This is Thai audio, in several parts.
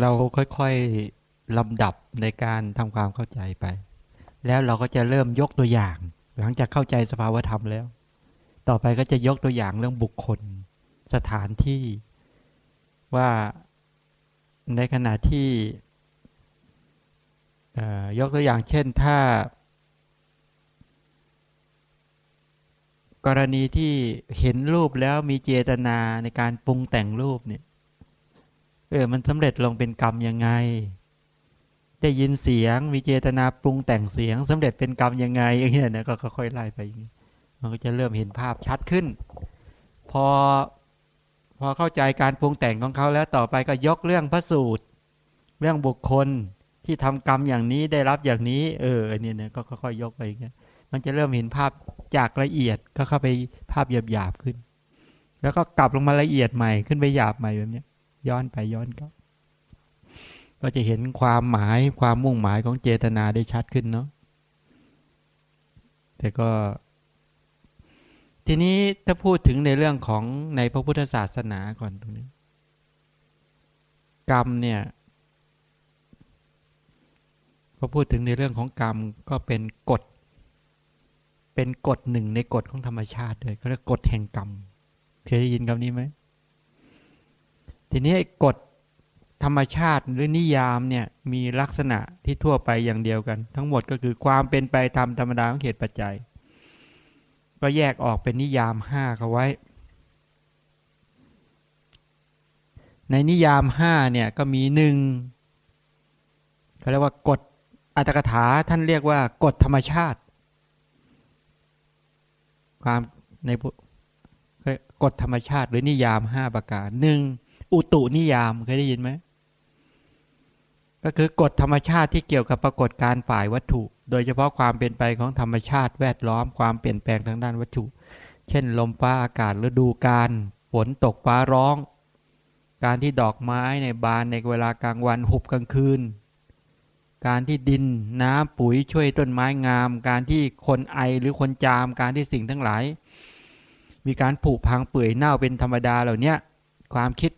เราค่อยๆลำดับในการทำความเข้าใจไป แล้วเราก็จะเริ่มยกตัวอย่าง หลังจากเข้าใจสภาวธรรมแล้ว ต่อไปก็จะยกตัวอย่างเรื่องบุคคล สถานที่ ว่าในขณะที่ยกตัวอย่างเช่นถ้า กรณีที่เห็นรูปแล้วมีเจตนาในการปรุงแต่งรูปเนี่ย เออ มันสำเร็จลงเป็นกรรมยังไง ได้ยินเสียงมีเจตนาปรุงแต่งเสียงสำเร็จเป็นกรรมยังไงอย่างเงี้ยนะก็ค่อยๆไล่ไปอย่างนี้มันก็จะเริ่มเห็นภาพชัดขึ้น พอ พอเข้าใจการปรุงแต่งของเขาแล้วต่อไปก็ยกเรื่องพระสูตร เรื่องบุคคลที่ทำกรรมอย่างนี้ได้รับอย่างนี้ เออเนี่ยเนี่ยก็ค่อยๆยกไปอย่างเงี้ยมันจะเริ่มเห็นภาพจากละเอียดก็เข้าไปภาพหยาบๆขึ้น แล้วก็กลับลงมาละเอียดใหม่ขึ้นไปหยาบใหม่แบบนี้ ย้อนไปย้อนกลับ ก็จะเห็นความหมายความมุ่งหมายของเจตนาได้ชัดขึ้นเนาะแต่ก็ ทีนี้ถ้าพูดถึงในเรื่องของในพระพุทธศาสนาก่อนตรงนี้ กรรมเนี่ยพอพูดถึงในเรื่องของกรรมก็เป็นกฎ เป็นกฎหนึ่งในกฎของธรรมชาติเลยเขาเรียกกฎแห่งกรรม เคยได้ยินคำนี้ไหม ทีนี้กฎธรรมชาติหรือนิยามเนี่ยมีลักษณะที่ทั่วไปอย่างเดียวกัน ทั้งหมดก็คือความเป็นไปตามธรรมดาของเหตุปัจจัย ก็แยกออกเป็นนิยามห้าเขาไว้ ในนิยามห้าเนี่ยก็มีหนึ่งเขาเรียกว่ากฎอัตถกถาท่านเรียกว่ากฎธรรมชาติ ความในกฎธรรมชาติหรือนิยามห้าประการหนึ่ง อุตุนิยามเคยได้ยินไหมก็คือกฎธรรมชาติที่เกี่ยวกับปรากฏการฝ่ายวัตถุ โดยเฉพาะความเปลี่ยนไปของธรรมชาติแวดล้อมความเปลี่ยนแปลงทางด้านวัตถุ เช่น ลมฟ้าอากาศฤดูกาลฝนตกฟ้าร้อง การที่ดอกไม้ในบานในเวลากลางวันหุบกลางคืน การที่ดินน้ำปุ๋ยช่วยต้นไม้งาม การที่คนไอหรือคนจามการที่สิ่งทั้งหลาย มีการผุพังเปื่อยเน่าเป็นธรรมดาเหล่านี้ความคิด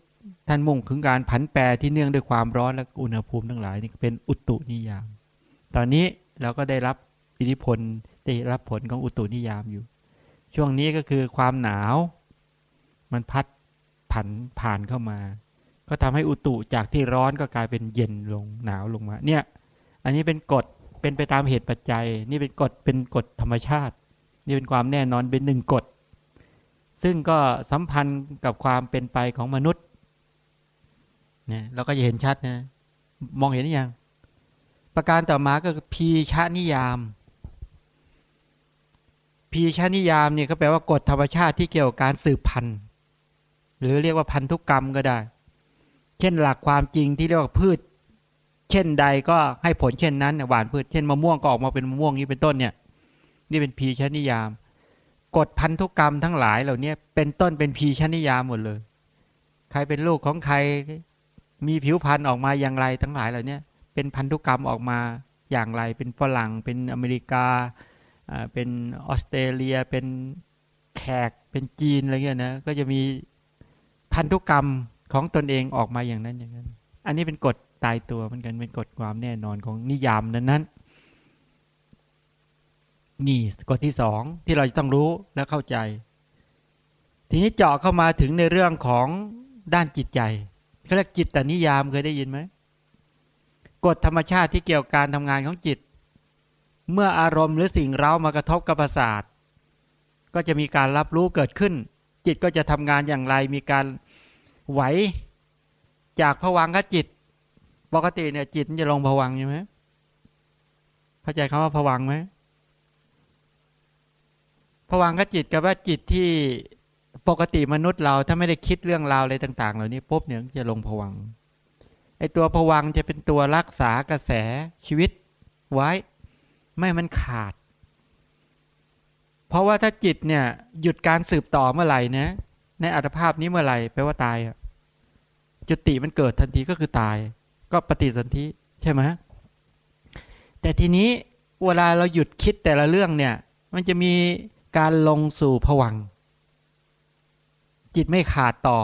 ท่านมุ่งถึงการผันแปรที่เนื่องด้วยความร้อนและอุณหภูมิทั้งหลายนี่เป็นอุตุนิยาม ตอนนี้เราก็ได้รับอิทธิพลได้รับผลของอุตุนิยามอยู่ ช่วงนี้ก็คือความหนาว มันพัดผันผ่านเข้ามา ก็ทำให้อุตุจากที่ร้อนก็กลายเป็นเย็นลงหนาวลงมา เนี่ย อันนี้เป็นกฎเป็นไปตามเหตุปัจจัย นี่เป็นกฎเป็นกฎธรรมชาติ นี่เป็นความแน่นอนเป็นหนึ่งกฎซึ่งก็สัมพันธ์กับความเป็นไปของมนุษย์ เนี่ยเราก็จะเห็นชัดนะ มองเห็นหรือยัง ประการต่อมาก็คือพีชานิยาม พีชานิยามเนี่ยก็แปลว่ากฎธรรมชาติที่เกี่ยวกับการสืบพันธุ์ หรือเรียกว่าพันธุกกรรมก็ได้ เช่นหลักความจริงที่เรียกว่าพืช เช่นใดก็ให้ผลเช่นนั้นหวานพืช เช่นมะม่วงก็ออกมาเป็นมะม่วงนี้เป็นต้นเนี่ย นี่เป็นพีชานิยาม กฎพันธุกรรมทั้งหลายเหล่านี้เป็นต้นเป็นพีชานิยามหมดเลย ใครเป็นลูกของใคร มีผิวพันธุ์ออกมาอย่างไรทั้งหลายเหล่านี้เป็นพันธุกรรมออกมาอย่างไร เป็นฝรั่ง เป็นอเมริกา เป็นออสเตรเลีย เป็นแขก เป็นจีนอะไรเงี้ยนะ ก็จะมีพันธุกรรมของตนเองออกมาอย่างนั้นอย่างนั้น อันนี้เป็นกฎตายตัวเหมือนกันเป็นกฎความแน่นอนของนิยามนั้นนั้นนี่กฎที่สองที่เราจะต้องรู้และเข้าใจ ทีนี้เจาะเข้ามาถึงในเรื่องของด้านจิตใจ เขาเรียกจิตตนิยามเคยได้ยินไหมกฎธรรมชาติที่เกี่ยวกับการทำงานของจิต เมื่ออารมณ์หรือสิ่งเร้ามากระทบกับประสาทก็จะมีการรับรู้เกิดขึ้น จิตก็จะทำงานอย่างไรมีการไหวจากผวังกับจิต ปกติเนี่ย จิตจะลงผวังใช่ไหมเข้าใจคำว่าผวังไหมผวังกับจิตกับว่าจิตที่ ปกติมนุษย์เราถ้าไม่ได้คิดเรื่องราวอะไรต่าง ๆ เหล่านี้ปุ๊บเนี่ยจะลงผวังไอตัวผวังจะเป็นตัวรักษากระแสชีวิตไว้ ไม่มันขาด เพราะว่าถ้าจิตเนี่ยหยุดการสืบต่อเมื่อไหร่นะในอัตภาพนี้เมื่อไหร่แปลว่าตายจุติมันเกิดทันทีก็คือตาย ก็ปฏิสนธิใช่ไหมแต่ทีนี้เวลาเราหยุดคิดแต่ละเรื่องเนี่ย มันจะมีการลงสู่ผวัง จิตไม่ขาดต่อ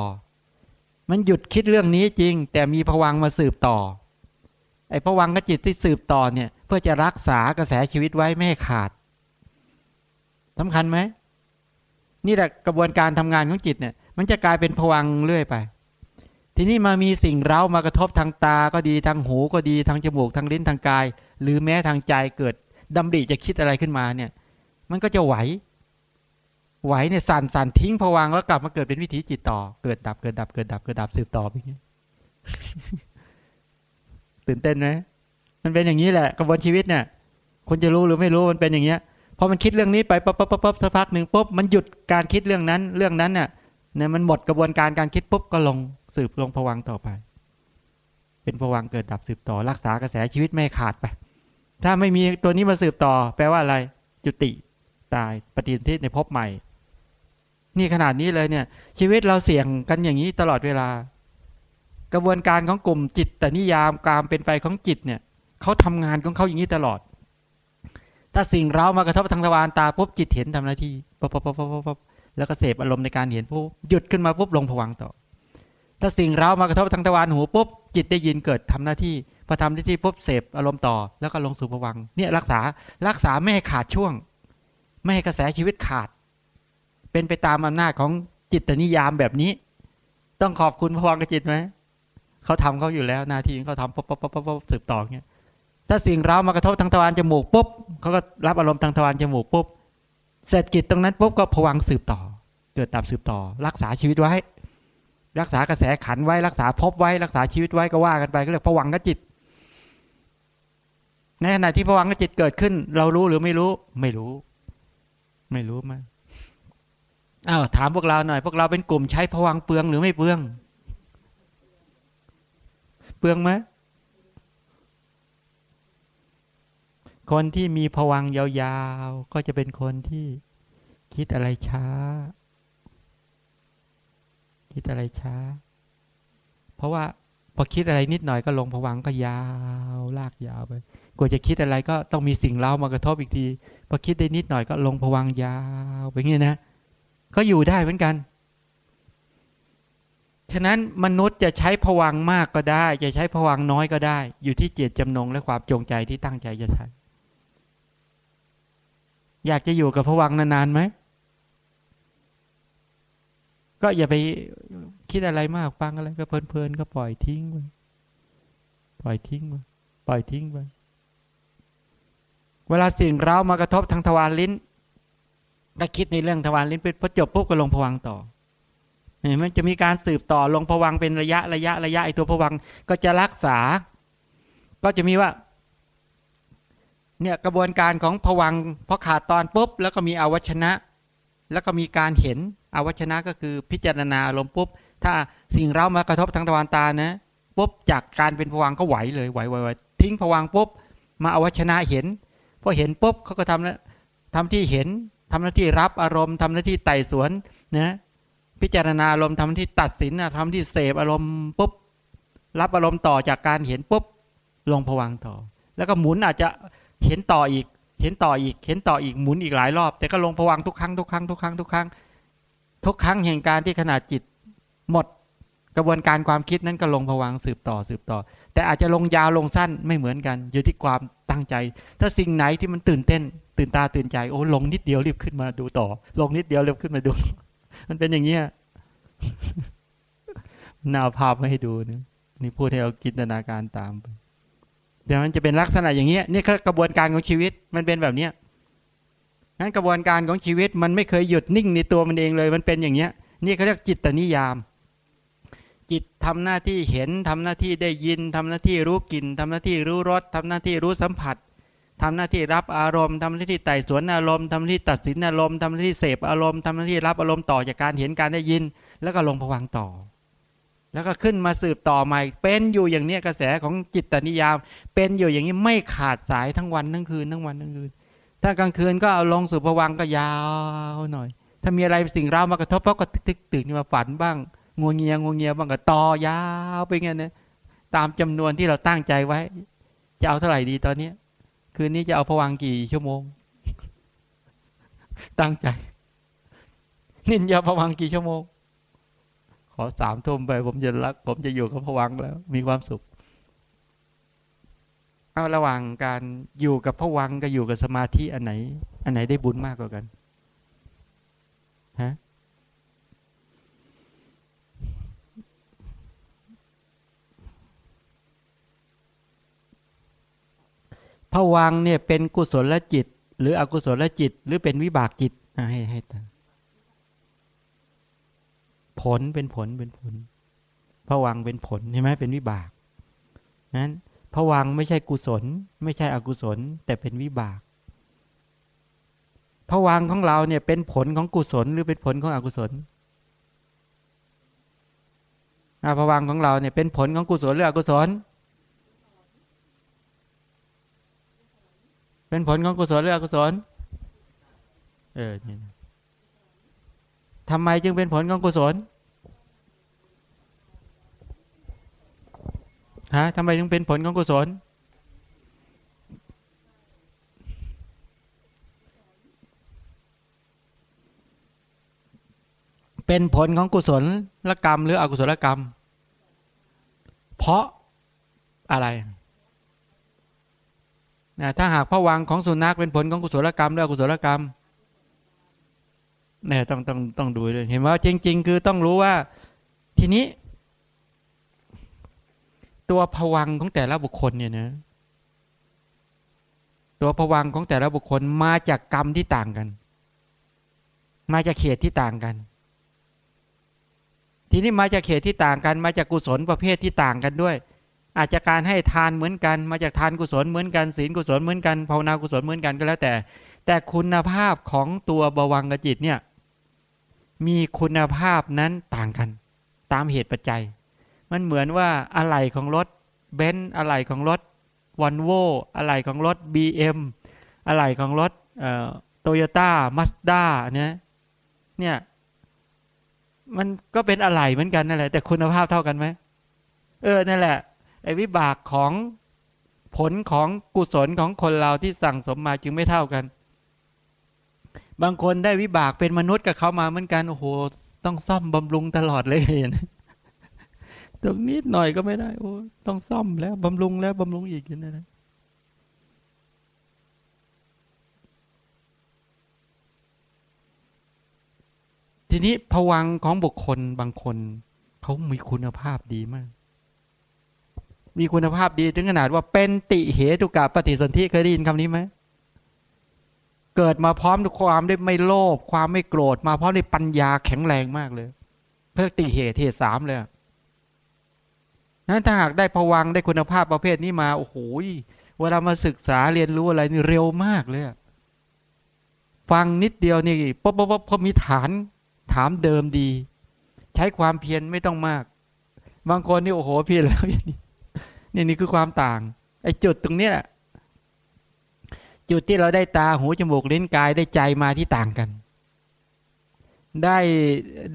มันหยุดคิดเรื่องนี้จริง แต่มีผวังมาสืบต่อ ไอ้ผวังกับจิตที่สืบต่อเนี่ย เพื่อจะรักษากระแสชีวิตไว้ไม่ให้ขาดสำคัญไหมนี่แหละกระบวนการทำงานของจิตเนี่ย มันจะกลายเป็นผวังเรื่อยไป ทีนี้มามีสิ่งเร้ามากระทบทางตาก็ดีทางหูก็ดีทางจมูกทางลิ้นทางกาย หรือแม้ทางใจเกิดดำริจะคิดอะไรขึ้นมาเนี่ย มันก็จะไหว ไหวเนี่ยสั่นสั่นทิ้งผวังแล้วกลับมาเกิดเป็นวิถีจิตต่อ เกิดดับเกิดดับเกิดดับเกิดดับสืบต่อไปอย่างเงี้ยตื่นเต้นไหมมันเป็นอย่างนี้แหละกระบวนชีวิตเนี่ยคุณจะรู้หรือไม่รู้มันเป็นอย่างเงี้ยพอมันคิดเรื่องนี้ไปปั๊บปั๊บปั๊บปั๊บสักพักหนึ่งปุ๊บมันหยุดการคิดเรื่องนั้น เรื่องนั้นเนี่ยเนี่ยมันหมดกระบวนการการคิดปุ๊บก็ลงสืบลงผวังต่อไป เป็นผวังเกิดดับสืบต่อรักษากระแสชีวิตไม่ขาดไป ถ้าไม่มีตัวนี้มาสืบต่อ แปลว่าอะไร จุติตายปฏิทินในภพใหม่ นี่ขนาดนี้เลยเนี่ย ชีวิตเราเสี่ยงกันอย่างนี้ตลอดเวลา กระบวนการของกลุ่มจิต แต่นิยามการเป็นไปของจิตเนี่ยเขาทำงานของเขาอย่างนี้ตลอด ถ้าสิ่งเรามากระทบทางทวารตาปุ๊บจิตเห็นทำหน้าที่ปุ๊บปุ๊บปุ๊บปุ๊บแล้วก็เสพอารมณ์ในการเห็นปุ๊บหยุดขึ้นมาปุ๊บลงผวังต่อ ถ้าสิ่งเรามากระทบทางทวารหูปุ๊บจิตได้ยินเกิดทำหน้าที่พอทำหน้าที่ปุ๊บเสพอารมณ์ต่อ แล้วก็ลงสู่ผวังเนี่ยรักษารักษาไม่ให้ขาดช่วง ไม่ให้กระแสชีวิตขาด เป็นไปตามอำนาจของจิตนิยามแบบนี้ ต้องขอบคุณพวังกับจิตไหมเขาทำเขาอยู่แล้วหนาทีเขาทำปุ๊บปุ๊บปุ๊บปุ๊บสืบต่อเงี้ยถ้าสิ่งเรามากระทบทางทวารจมูกปุ๊บเขาก็รับอารมณ์ทางทวารจมูกปุ๊บเสร็จกิจตรงนั้นปุ๊บก็ผวังสืบต่อ เกิดดับสืบต่อ รักษาชีวิตไว้ รักษากระแสขันไว้รักษาภพไว้รักษาชีวิตไว้ก็ว่ากันไปก็เรียกผวังกับจิต ในขณะที่ผวังกับจิตเกิดขึ้น เรารู้หรือไม่รู้ ไม่รู้ ไม่รู้มั้ อ้าวถามพวกเราหน่อย พวกเราเป็นกลุ่มใช้ผวังเปลืองหรือไม่เปลือง เปลืองไหมคนที่มีผวังยาวๆ ก็จะเป็นคนที่คิดอะไรช้า คิดอะไรช้า เพราะว่าพอคิดอะไรนิดหน่อยก็ลงผวังก็ยาวลากยาวไปกว่าจะคิดอะไรก็ต้องมีสิ่งเล่ามากระทบอีกที พอคิดได้นิดหน่อยก็ลงผวังยาวไปงี้นะ ก็อยู่ได้เหมือนกัน ฉะนั้นมนุษย์จะใช้ผวังมากก็ได้ จะใช้ผวังน้อยก็ได้ อยู่ที่เจตจำนงและความจงใจที่ตั้งใจจะใช้ อยากจะอยู่กับผวังนานๆไหม ก็อย่าไปคิดอะไรมากฟังอะไรก็เพลินๆก็ปล่อยทิ้งไปปล่อยทิ้งไปปล่อยทิ้งไปเวลาสิ่งเร้ามากระทบทางทวารลิ้น ก็คิดในเรื่องทวารลิ้นไปพอจบปุ๊บก็ลงผวังต่อเห็นมันจะมีการสืบต่อลงผวังเป็นระยะระยะระยะไอตัวผวังก็จะรักษา ก็จะมีว่า เนี่ยกระบวนการของผวังพอขาดตอนปุ๊บ แล้วก็มีอวัชนะ แล้วก็มีการเห็นอวัชนะก็คือพิจารณาอารมณ์ปุ๊บ ถ้าสิ่งเร้ามากระทบทางทวารตานะปุ๊บจากการเป็นผวังก็ไหวเลยไหวไหวไหวทิ้งผวังปุ๊บ มาอวัชนะเห็นพอเห็นปุ๊บเขาก็ทำแล้วทำที่เห็น ทำหน้าที่รับอารมณ์ทำหน้าที่ไต่สวนนะพิจารณาอารมณ์ทำหน้าที่ตัดสินนะทำที่เสพอารมณ์ปุ๊บรับอารมณ์ต่อจากการเห็นปุ๊บลงผวังต่อ แล้วก็หมุนอาจจะเห็นต่ออีก เห็นต่ออีก เห็นต่ออีกหมุนอีกหลายรอบ แต่ก็ลงผวังทุกครั้งทุกครั้งทุกครั้งทุกครั้งทุกครั้งแห่งการที่ขนาดจิตหมดกระบวนการความคิดนั้นก็ลงผวังสืบต่อสืบต่อ แต่อาจจะลงยาวลงสั้นไม่เหมือนกัน อยู่ที่ความตั้งใจ ถ้าสิ่งไหนที่มันตื่นเต้น ตื่นตาตื่นใจโอ้ลงนิดเดียวรีบขึ้นมาดูต่อ ลงนิดเดียวรีบขึ้นมาดู มันเป็นอย่างเงี้ยน่าเอาภาพมาให้ดูนะนี่พูดให้เราจินตนาการตามไปเดี๋ยวมันจะเป็นลักษณะอย่างเงี้ยนี่คือกระบวนการของชีวิตมันเป็นแบบเนี้ยงั้นกระบวนการของชีวิตมันไม่เคยหยุดนิ่งในตัวมันเองเลย มันเป็นอย่างเงี้ย นี่เขาเรียกจิตตนิยาม จิตทำหน้าที่เห็นทำหน้าที่ได้ยินทำหน้าที่รู้กลิ่นทำหน้าที่รู้รสทำหน้าที่รู้สัมผัสทำหน้าที่รับอารมณ์ทำหน้าที่ไต่สวนอารมณ์ทำหน้าที่ตัดสินอารมณ์ทำหน้าที่เสพอารมณ์ทำหน้าที่รับอารมณ์ต่อจากการเห็นการได้ยิน แล้วก็ลงผวังต่อ แล้วก็ขึ้นมาสืบต่อใหม่ เป็นอยู่อย่างเนี้ยกระแสของจิตตนิยาม เป็นอยู่อย่างนี้ไม่ขาดสายทั้งวันทั้งคืนทั้งวันทั้งคืน ถ้ากลางคืนก็เอาลงสู่ผวังก็ยาวหน่อย ถ้ามีอะไรสิ่งเร้ามากระทบเพราะก็ตึกตื่นมาฝันบ้าง งัวเงียงัวเงียบ้างก็ต่อยาวไปเงี้ยนะตามจำนวนที่เราตั้งใจไว้ จะเอาเท่าไหร่ดีตอนเนี้ย คืนนี้จะเอาผวังกี่ชั่วโมง ตั้งใจ นินยาผวังกี่ชั่วโมง ขอสามทุ่มไป ผมจะรัก ผมจะอยู่กับผวังแล้ว มีความสุข เอาระหว่างการอยู่กับผวังกับอยู่กับสมาธิอันไหน อันไหนได้บุญมากกว่ากันฮะ ผวังเนี่ยเป็นกุศลจิต หรืออกุศลจิต หรือเป็นวิบากจิตให้ให้ตาผลเป็นผลเป็นผลผวังเป็นผลใช่ไหมเป็นวิบากนั้นผวังไม่ใช่กุศล ไม่ใช่อกุศล แต่เป็นวิบากผวังของเราเนี่ยเป็นผลของกุศล หรือเป็นผลของอกุศลอะผวังของเราเนี่ยเป็นผลของกุศลหรืออกุศล เป็นผลของกุศลหรืออกุศล เออนี่ทำไมจึงเป็นผลของกุศลฮะทำไมจึงเป็นผลของกุศล เป็นผลของกุศลละกรรม หรืออกุศลกรรม เพราะอะไร นะถ้าหากพระวังของสุนัขเป็นผลของกุศลกรรมหรืออกุศลกรรมเนี่ยต้องต้องต้องดูด้วยเห็นว่าจริง ๆ คือต้องรู้ว่าทีนี้ ตัวผวังของแต่ละบุคคลเนี่ยนะตัวผวังของแต่ละบุคคลมาจากกรรมที่ต่างกัน มาจากเขตที่ต่างกัน ทีนี้มาจากเขตที่ต่างกัน มาจากกุศลประเภทที่ต่างกันด้วย อาจจะการให้ทานเหมือนกัน มาจากทานกุศลเหมือนกันศีลกุศลเหมือนกันภาวนากุศลเหมือนกันก็แล้วแต่ แต่คุณภาพของตัวบวังกจิตเนี่ยมีคุณภาพนั้นต่างกัน ตามเหตุปัจจัย มันเหมือนว่าอะไหล่ของรถเบนซ์อะไหล่ของรถวันโวอะไหล่ของรถ BM อะไหล่ของรถโตโยต้ามาสด้าเนี่ยเนี่ยมันก็เป็นอะไหล่เหมือนกันนั่นแหละแต่คุณภาพเท่ากันไหมเออนั่นแหละ ไอ้วิบากของผลของกุศลของคนเราที่สั่งสมมาจึงไม่เท่ากัน บางคนได้วิบากเป็นมนุษย์กับเขามาเหมือนกันโอ้โหต้องซ่อมบำรุงตลอดเลยเห็นตรงนิดหน่อยก็ไม่ได้โอ้ต้องซ่อมแล้วบำรุงแล้วบำรุงอีกอย่างนั้นทีนี้ผวังของบุคคลบางคน เขามีคุณภาพดีมาก มีคุณภาพดีถึงขนาดว่าเป็นติเหตุกะปฏิสนธิเคยได้ยินคำนี้ไหมเกิดมาพร้อมด้วยความได้ไม่โลภความไม่โกรธมาพร้อมด้วยปัญญาแข็งแรงมากเลย เพื่อติเหตุเหตุสามเลยนั้นถ้าหากได้ผวังได้คุณภาพประเภทนี้มาโอ้โหเวลามาศึกษาเรียนรู้อะไรนี่เร็วมากเลยฟังนิดเดียวนี่ป๊บป๊บป๊บพอมีฐานถามเดิมดี ใช้ความเพียรไม่ต้องมาก บางคนนี่โอ้โหเพียรแล้วนี่ นี่นี่คือความต่าง ไอ้จุดตรงนี้แหละจุดที่เราได้ตาหูจมูกลิ้นกายได้ใจมาที่ต่างกัน ได้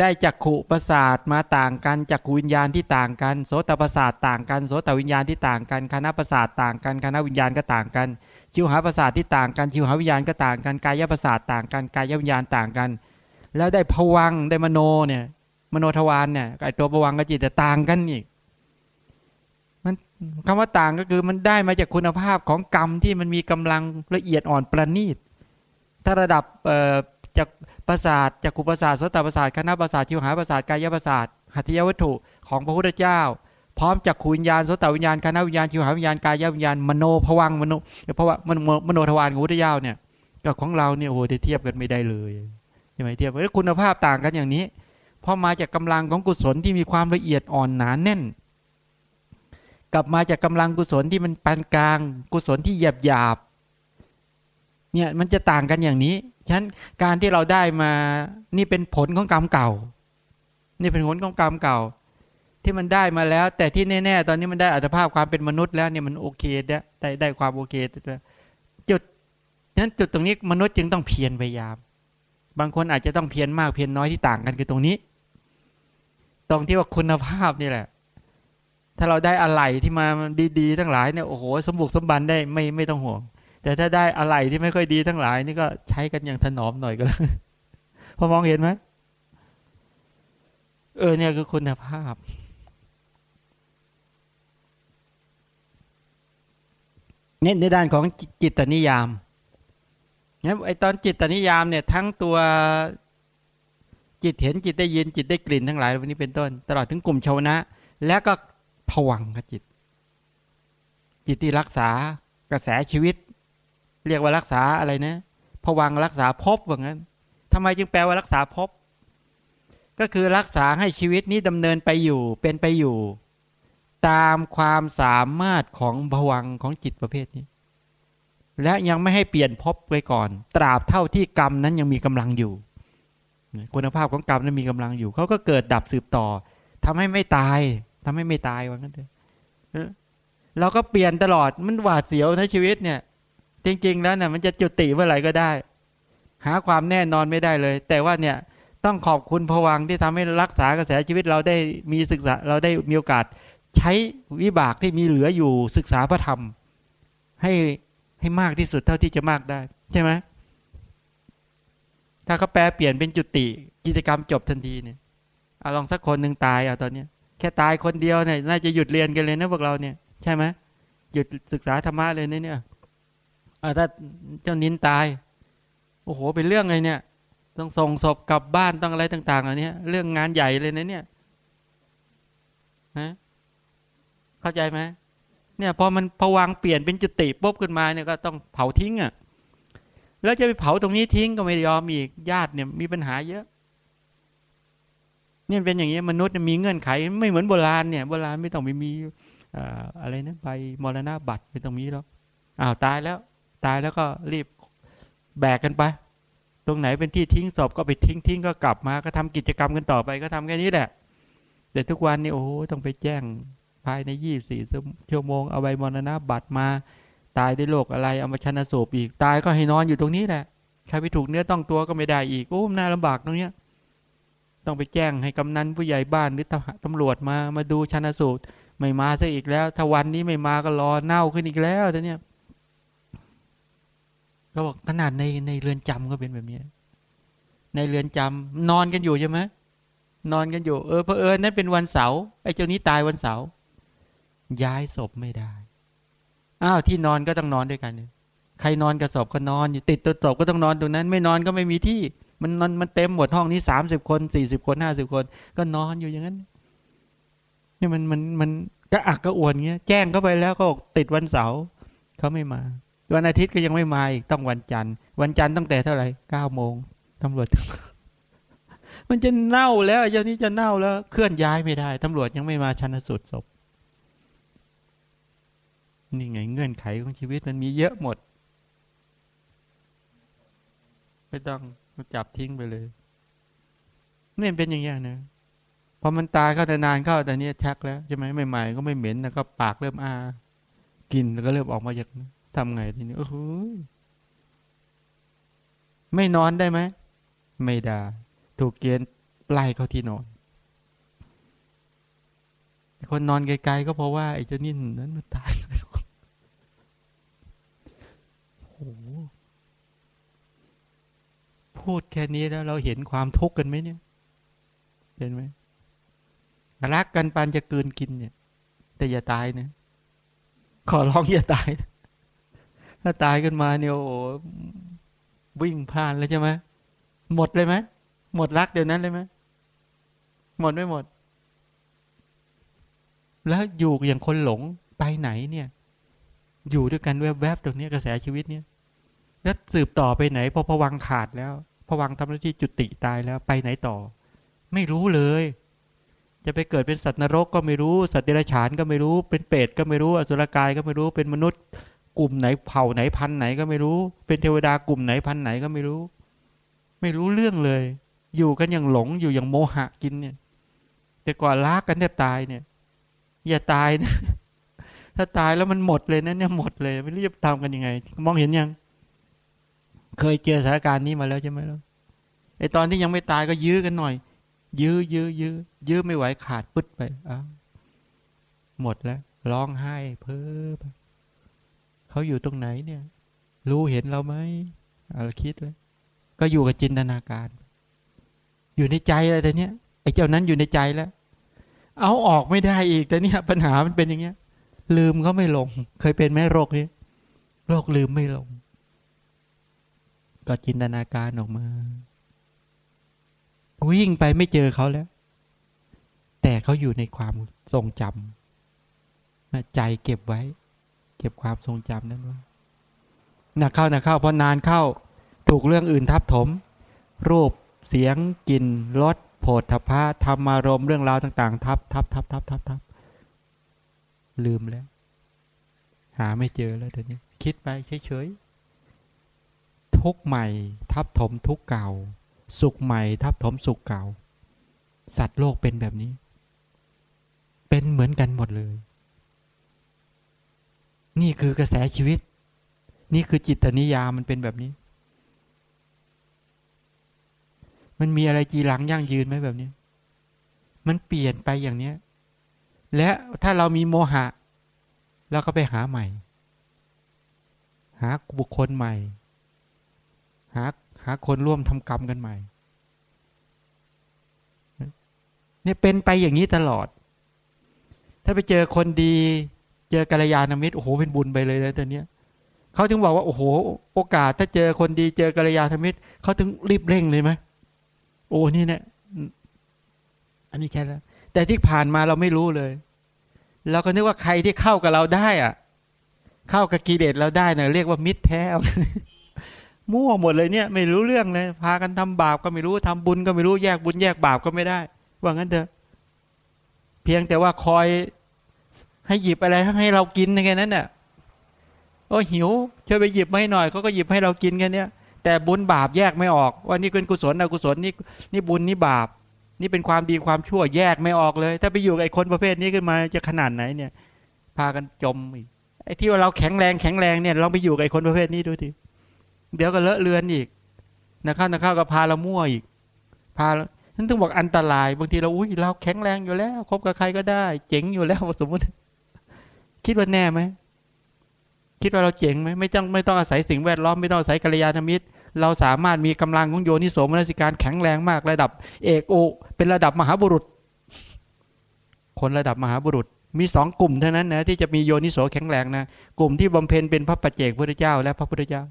ได้จักขุประสาทมาต่างกันจักขวิญญาณที่ต่างกันโสตประสาทต่างกันโสตวิญญาณที่ต่างกันคณะประสาทต่างกันคณะวิญญาณก็ต่างกัน ชิวหาประสาทที่ต่างกัน ชิวหาวิญญาณก็ต่างกันกายประสาทต่างกันกายวิญญาณต่างกัน แล้วได้ผวังได้มโนเนี่ยมโนทวารเนี่ยไอตัวผวังกับจิตจะต่างกันอีก คำว่าต่างก็คือมันได้มาจากคุณภาพของกรรมที่มันมีกำลังละเอียดอ่อนประณีต ถ้าระดับจากประสาทจากกุประสาทสตประสาทคณะประสาทชิวหาประสาทกายประสาทหัตถยวัตถุของพระพุทธเจ้า พร้อมจากขุวิญญาณสตวิญญาณคณะวิญญาณชิวหาวิญญาณกายวิญญาณมโนภวังมโนเพราะว่ามโนมโนทวารของพุทธเจ้าเนี่ยกับของเราเนี่ยโอ้โหเทียบกันไม่ได้เลยใช่ไหมเทียบคุณภาพต่างกันอย่างนี้ เพราะมาจากกำลังของกุศลที่มีความละเอียดอ่อนหนาแน่น กลับมาจากกำลังกุศลที่มันปานกลาง กุศลที่หยาบหยาบเนี่ยมันจะต่างกันอย่างนี้ฉะนั้นการที่เราได้มานี่เป็นผลของกรรมเก่า นี่เป็นผลของกรรมเก่า ที่มันได้มาแล้ว แต่ที่แน่ ๆ ตอนนี้มันได้อัตภาพความเป็นมนุษย์แล้วเนี่ยมันโอเคได้ได้ความโอเคจุดฉะนั้นจุดตรงนี้มนุษย์จึงต้องเพียรพยายาม บางคนอาจจะต้องเพียรมากเพียรน้อยที่ต่างกันคือตรงนี้ ตรงที่ว่าคุณภาพนี่แหละ ถ้าเราได้อะไหลที่มาดีๆทั้งหลายเนี่ยโอ้โหสมบุกสมบันได้ไม่ไม่ต้องห่วง แต่ถ้าได้อะไหลที่ไม่ค่อยดีทั้งหลาย นี่ก็ใช้กันอย่างถนอมหน่อยก็แล้วพอมองเห็นไหมเออเนี่ยคือคุณภาพ เนี่ยในด้านของจิตนิยามเนี่ยไอตอนจิตนิยามเนี่ยทั้งตัวจิตเห็นจิตได้ยินจิตได้กลิ่นทั้งหลายวันนี้เป็นต้น ตลอดถึงกลุ่มชาวนะ แล้วก็ ผวังกับจิต จิตที่รักษากระแสชีวิต เรียกว่ารักษาอะไรนะผวังรักษาภพว่างั้นทำไมจึงแปลว่ารักษาภพก็คือรักษาให้ชีวิตนี้ดำเนินไปอยู่เป็นไปอยู่ ตามความสามารถของผวังของจิตประเภทนี้ และยังไม่ให้เปลี่ยนภพไว้ก่อน ตราบเท่าที่กรรมนั้นยังมีกำลังอยู่คุณภาพของกรรมนั้นมีกำลังอยู่เขาก็เกิดดับสืบต่อทำให้ไม่ตาย ทำให้ไม่ตายว่างั้นเถอะเราก็เปลี่ยนตลอดมันหวาดเสียวในชีวิตเนี่ย จริง ๆ แล้วเนี่ยมันจะจุติเมื่อไหร่ก็ได้ หาความแน่นอนไม่ได้เลย แต่ว่าเนี่ยต้องขอบคุณพวังที่ทำให้รักษากระแสชีวิตเราได้มีศึกษาเราได้มีโอกาส ใช้วิบากที่มีเหลืออยู่ศึกษาพระธรรม ให้ให้มากที่สุดเท่าที่จะมากได้ ใช่ไหมถ้าเขาแปลเปลี่ยนเป็นจุติกิจกรรมจบทันทีเนี่ยเอาลองสักคนหนึ่งตายเอาตอนเนี้ย แค่ตายคนเดียวเนี่ยน่าจะหยุดเรียนกันเลยนะพวกเราเนี่ยใช่ไหมหยุดศึกษาธรรมะเลยเนี่ยเอาถ้าเจ้านินตาย โอ้โหเป็นเรื่องเลยเนี่ย ต้องส่งศพกลับบ้านต้องอะไรต่างๆอันนี้เรื่องงานใหญ่เลยนะเนี่ยฮะเข้าใจไหมเนี่ยพอมันผวังเปลี่ยนเป็นจุติปุ๊บขึ้นมาเนี่ยก็ต้องเผาทิ้งอะ่ะแล้วจะไปเผาตรงนี้ทิ้งก็ไม่ยอมอีกญาติเนี่ยมีปัญหาเยอะ นี่เป็นอย่างนี้มนุษย์มีเงื่อนไข ไม่เหมือนโบราณเนี่ยโบราณไม่ต้องไปมีอะไรนะใบมรณะบัตรไม่ต้องมีหรอกอ้าวตายแล้ว ตายแล้วก็รีบแบกกันไป ตรงไหนเป็นที่ทิ้งศพก็ไปทิ้งทิ้งก็กลับมาก็ทำกิจกรรมกันต่อไปก็ทำแค่นี้แหละ แต่ทุกวันนี้โอ้ต้องไปแจ้งภายในยี่สี่ชั่วโมงเอาใบมรณะบัตรมาตายด้วยโรคอะไรเอามาชันสูบอีก ตายก็ให้นอนอยู่ตรงนี้แหละ ใครไปถูกเนื้อต้องตัวก็ไม่ได้อีกโอ้น่าลำบากตรงเนี้ย ต้องไปแจ้งให้กำนันผู้ใหญ่บ้านหรือตำรวจมามาดูชันสูตร ไม่มาซะอีกแล้ว ถ้าวันนี้ไม่มาก็รอเน่าขึ้นอีกแล้วแต่เนี้ยก็บอกขนาดในในเรือนจำก็เป็นแบบนี้ ในเรือนจำนอนกันอยู่ใช่ไหมนอนกันอยู่ เออเพอเอิญนั่นเป็นวันเสาร์ไอ้เจ้านี้ตายวันเสาร์ย้ายศพไม่ได้อ้าวที่นอนก็ต้องนอนด้วยกัน ใครนอนกับศพก็นอนอยู่ติดตัวศพก็ต้องนอนตรงนั้น ไม่นอนก็ไม่มีที่ มันนอนมันเต็มหมดห้องนี้สามสิบคนสี่สิบคนห้าสิบคน ก็นอนอยู่อย่างนั้นนี่มันมันมันก็อักก็อวนเงี้ย แจ้งเข้าไปแล้วก็ติดวันเสาร์เขาไม่มา วันอาทิตย์ก็ยังไม่มาอีกต้องวันจันทร์ วันจันทร์ตั้งแต่เท่าไหร่เก้าโมงตำรวจ มันจะเน่าแล้วเจ้านี้จะเน่าแล้ว เคลื่อนย้ายไม่ได้ตำรวจยังไม่มาชันสูตรศพนี่ไงเงื่อนไขของชีวิตมันมีเยอะหมด ไม่ต้อง จับทิ้งไปเลยนี่เป็นอย่างนี้นะพอมันตายเข้านานๆเข้าแต่นี้แท็กแล้วใช่ไหมใหม่ๆก็ไม่เหม็นแล้วก็ปากเริ่มอากินแล้วก็เริ่มออกมาจากทำไงทีนี้โอ้โหไม่นอนได้ไหมไม่ได้ถูกเกณฑ์ไล่เข้าที่นอนคนนอนไกลๆก็เพราะว่าไอ้เจ้านิ่นนั้นมันตายโอ้ พูดแค่นี้แล้วเราเห็นความทุกข์กันไหมเนี่ย เห็นไหมรักกันปานจะเกินกินเนี่ย แต่อย่าตายนะ ขอร้องอย่าตาย ถ้าตายขึ้นมาเนี่ยโอ้วิ่งผ่านเลยใช่ไหมหมดเลยไหมหมดรักเดี๋ยวนั้นเลยไหมหมดไม่หมด แล้วอยู่อย่างคนหลงไปไหนเนี่ย อยู่ด้วยกันแวบๆตรงนี้กระแสชีวิตเนี่ย แล้วสืบต่อไปไหนพอพวังขาดแล้ว พวังทำหน้าที่จุติตายแล้วไปไหนต่อ ไม่รู้เลย จะไปเกิดเป็นสัตว์นรกก็ไม่รู้สัตว์เดรัจฉานก็ไม่รู้เป็นเปรตก็ไม่รู้อสุรกายก็ไม่รู้เป็นมนุษย์ กลุ่มไหนเผ่าไหนพันไหนก็ไม่รู้ เป็นเทวดากลุ่มไหนพันไหนก็ไม่รู้ ไม่รู้เรื่องเลย อยู่กันอย่างหลงอยู่อย่างโมหะกินเนี่ย แต่ก่อนลากกันแทบตายเนี่ย อย่าตายนะถ้าตายแล้วมันหมดเลยนะเนี่ยหมดเลย ไม่รู้จะทำกันยังไง มองเห็นยัง เคยเจอสถานการณ์นี้มาแล้วใช่ไหมล่ะไอตอนที่ยังไม่ตายก็ยื้อกันหน่อย ยื้อยื้อยื้อยื้อไม่ไหวขาดปึ๊ดไปอ้าวหมดแล้วร้องไห้ เพ้อไปเขาอยู่ตรงไหนเนี่ย รู้เห็นเราไหมเราคิดเลยก็อยู่กับจินตนาการ อยู่ในใจอะไรแต่เนี้ยไอ้เจ้านั้นอยู่ในใจแล้ว เอาออกไม่ได้อีกแต่เนี่ยปัญหามันเป็นอย่างเงี้ย ลืมเขาไม่ลง เคยเป็นไหมโรคนี้โรคลืมไม่ลง ก็จินตนาการออกมาวิ่งไปไม่เจอเขาแล้ว แต่เขาอยู่ในความทรงจำใจเก็บไว้ เก็บความทรงจำนั้นไว้นักเข้านักเข้าพอนานเข้าถูกเรื่องอื่นทับถม รูปเสียงกลิ่นรสโผฏฐพะธรรมารมเรื่องราวต่าง ๆ ทับทับทับทับทับทับลืมแล้ว หาไม่เจอแล้วเดี๋ยวนี้ คิดไปเฉยๆ ทุกใหม่ ทับถมทุกเก่า สุขใหม่ ทับถมสุขเก่า สัตว์โลกเป็นแบบนี้ เป็นเหมือนกันหมดเลย นี่คือกระแสชีวิต นี่คือจิตนิยามันเป็นแบบนี้ มันมีอะไรจีรังยั่งยืนไหมแบบนี้ มันเปลี่ยนไปอย่างเนี้ย และถ้าเรามีโมหะเราก็ไปหาใหม่ หาบุคคลใหม่ หาหาคนร่วมทำกรรมกันใหม่เนี่ยเป็นไปอย่างนี้ตลอด ถ้าไปเจอคนดี เจอกัลยาณมิตรโอ้โหเป็นบุญไปเลยนะตอนนี้เขาจึงบอกว่าโอ้โห โอกาส ถ้าเจอคนดี เจอกัลยาณมิตรเขาถึงรีบเร่งเลยไหมโอ้นี่เนี่ยอันนี้แค่แล้วแต่ที่ผ่านมาเราไม่รู้เลยเราก็นึกว่าใครที่เข้ากับเราได้อะ เข้ากับกิเลสเราได้เนี่ยเรียกว่ามิตรแท้ มั่วหมดเลยเนี่ย ไม่รู้เรื่องเลย พากันทำบาปก็ไม่รู้ทำบุญก็ไม่รู้แยกบุญแยกบาปก็ไม่ได้ ว่างั้นเถอะ เพียงแต่ว่าคอยให้หยิบอะไรให้เรากินแค่นั้นเนี่ยโอ้หิวช่วยไปหยิบมาให้หน่อยเขาก็หยิบให้เรากินแค่นี้แต่บุญบาปแยกไม่ออก ว่านี่เป็นกุศลอกุศลนี่นี่บุญนี่บาป นี่เป็นความดีความชั่วแยกไม่ออกเลย ถ้าไปอยู่กับไอ้คนประเภทนี้ขึ้นมาจะขนาดไหนเนี่ย พากันจมอีกไอ้ที่ว่าเราแข็งแรงแข็งแรงเนี่ยลองไปอยู่กับไอ้คนประเภทนี้ดูที เดี๋ยวก็เลอะเลือนอีกนะครับนะครับก็พาเรามั่วอีก พาฉันต้องบอกอันตราย บางทีเราอุ้ยเราแข็งแรงอยู่แล้วคบกับใครก็ได้ เจ๋งอยู่แล้วสมมติ คิดว่าแน่ไหมคิดว่าเราเจ๋งไหมไม่ต้องไม่ต้องอาศัยสิ่งแวดล้อมไม่ต้องอาศัยกัลยาณมิตร เราสามารถมีกำลังของโยนิโสมนสิการแข็งแรงมากระดับ เอกโอ เป็นระดับมหาบุรุษ คนระดับมหาบุรุษ มีสองกลุ่มเท่านั้นนะที่จะมีโยนิโสแข็งแรงนะกลุ่มที่บำเพ็ญเป็นพระปัจเจกพุทธเจ้า และพระพุทธเจ้า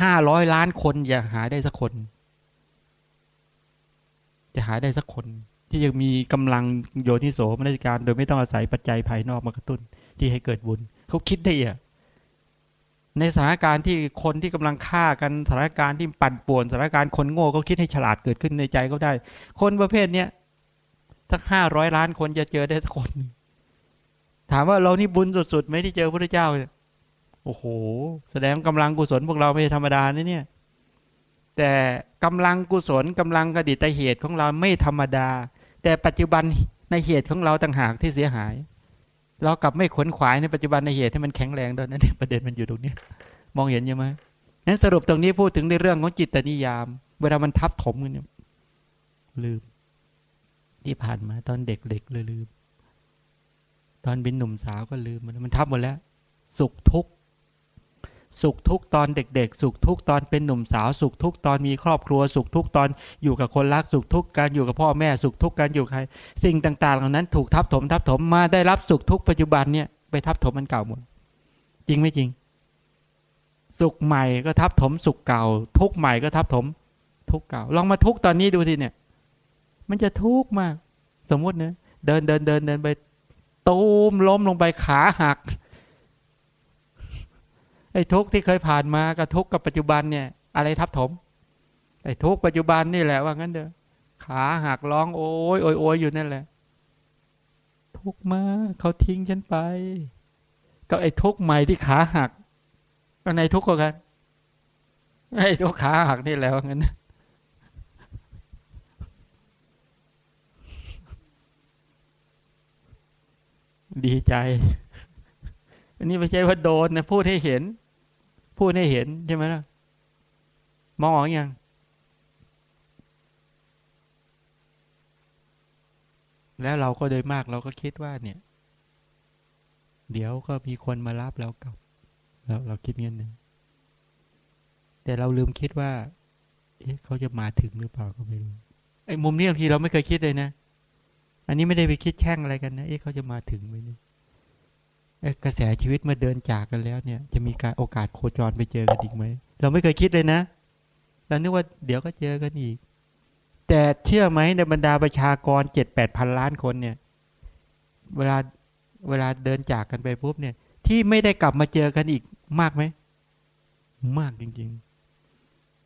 ห้าร้อยล้านคนอย่าหาได้สักคน จะหาได้สักคน ที่ยังมีกำลังโยนิโสมนสิการ โดยไม่ต้องอาศัยปัจจัยภายนอกมากระตุ้น ที่ให้เกิดบุญเขาคิดได้อะในสถานการณ์ที่คนที่กำลังฆ่ากันสถานการณ์ที่ปั่นป่วนสถานการณ์คนโง่เขาคิดให้ฉลาดเกิดขึ้นในใจเขาได้ คนประเภทเนี้ยสักห้าร้อยล้านคนจะเจอได้สักคน ถามว่าเรานี่บุญสุดๆไหมที่เจอพระเจ้าเนี่ย โอ้โห แสดงกำลังกุศลพวกเราไม่ธรรมดานะเนี่ย แต่กำลังกุศลกำลังกระดิตเหตุของเราไม่ธรรมดา แต่ปัจจุบันในเหตุของเราต่างหากที่เสียหาย เรากลับไม่ขวนขวายในปัจจุบันในเหตุให้มันแข็งแรงตอนนั้นประเด็นมันอยู่ตรงนี้ มองเห็นยังไหมนั้นสรุปตรงนี้พูดถึงในเรื่องของจิตนิยาม เวลามันทับถมกันเนี่ยลืม ที่ผ่านมาตอนเด็กเด็กเลยลืม ตอนเป็นหนุ่มสาวก็ลืมมันมันทับหมดแล้ว สุขทุกข์ สุขทุกตอนเด็กๆ สุขทุกตอนเป็นหนุ่มสาว สุขทุกตอนมีครอบครัว สุขทุกตอนอยู่กับคนรัก สุขทุกการอยู่กับพ่อแม่ สุขทุกการอยู่ใคร สิ่งต่างๆ เหล่านั้นถูกทับถมทับถมมาได้รับสุขทุกปัจจุบันเนี่ยไปทับถมมันเก่าหมด จริงไม่จริง สุขใหม่ก็ทับถมสุขเก่า ทุกใหม่ก็ทับถม ทุกเก่า ลองมาทุกตอนนี้ดูสิเนี่ย มันจะทุกข์มาก สมมติเนะเดินเดินเดินเดินไปตูมล้มลงไปขาหัก ไอ้ทุกที่เคยผ่านมากับทุกกับปัจจุบันเนี่ย อะไรทับถม ไอ้ทุกปัจจุบันนี่แหละว่างั้นเด้อขาหักร้องโอ้ยโอยโอยอยู่นั่นแหละ ทุกมาเขาทิ้งฉันไปก็ไอ้ทุกใหม่ที่ขาหักก็ในทุกข์กันไอ้ทุกขาหักนี่แหละว่างั้นดีใจ อันนี้ไม่ใช่ว่าโดนนะพูดให้เห็น พูดให้เห็นใช่ไหมล่ะ มองออกอยังแล้วเราก็โดยมากเราก็คิดว่าเนี่ย เดี๋ยวก็มีคนมารับเรากลับเราเราคิดเงี้ยนึงแต่เราลืมคิดว่า เอ๊ะเขาจะมาถึงหรือเปล่าก็ไม่รู้ไอ้มุมนี้บางทีเราไม่เคยคิดเลยนะ อันนี้ไม่ได้ไปคิดแช่งอะไรกันนะ เอ๊ะเขาจะมาถึงไหมเนี่ย กระแสชีวิตเมื่อเดินจากกันแล้วเนี่ย จะมีการโอกาสโคจรไปเจอกันอีกไหม เราไม่เคยคิดเลยนะ เรานึกว่าเดี๋ยวก็เจอกันอีก แต่เชื่อไหมในบรรดาประชากรเจ็ดแปดพันล้านคนเนี่ย เวลาเวลาเดินจากกันไปปุ๊บเนี่ย ที่ไม่ได้กลับมาเจอกันอีกมากไหม มากจริง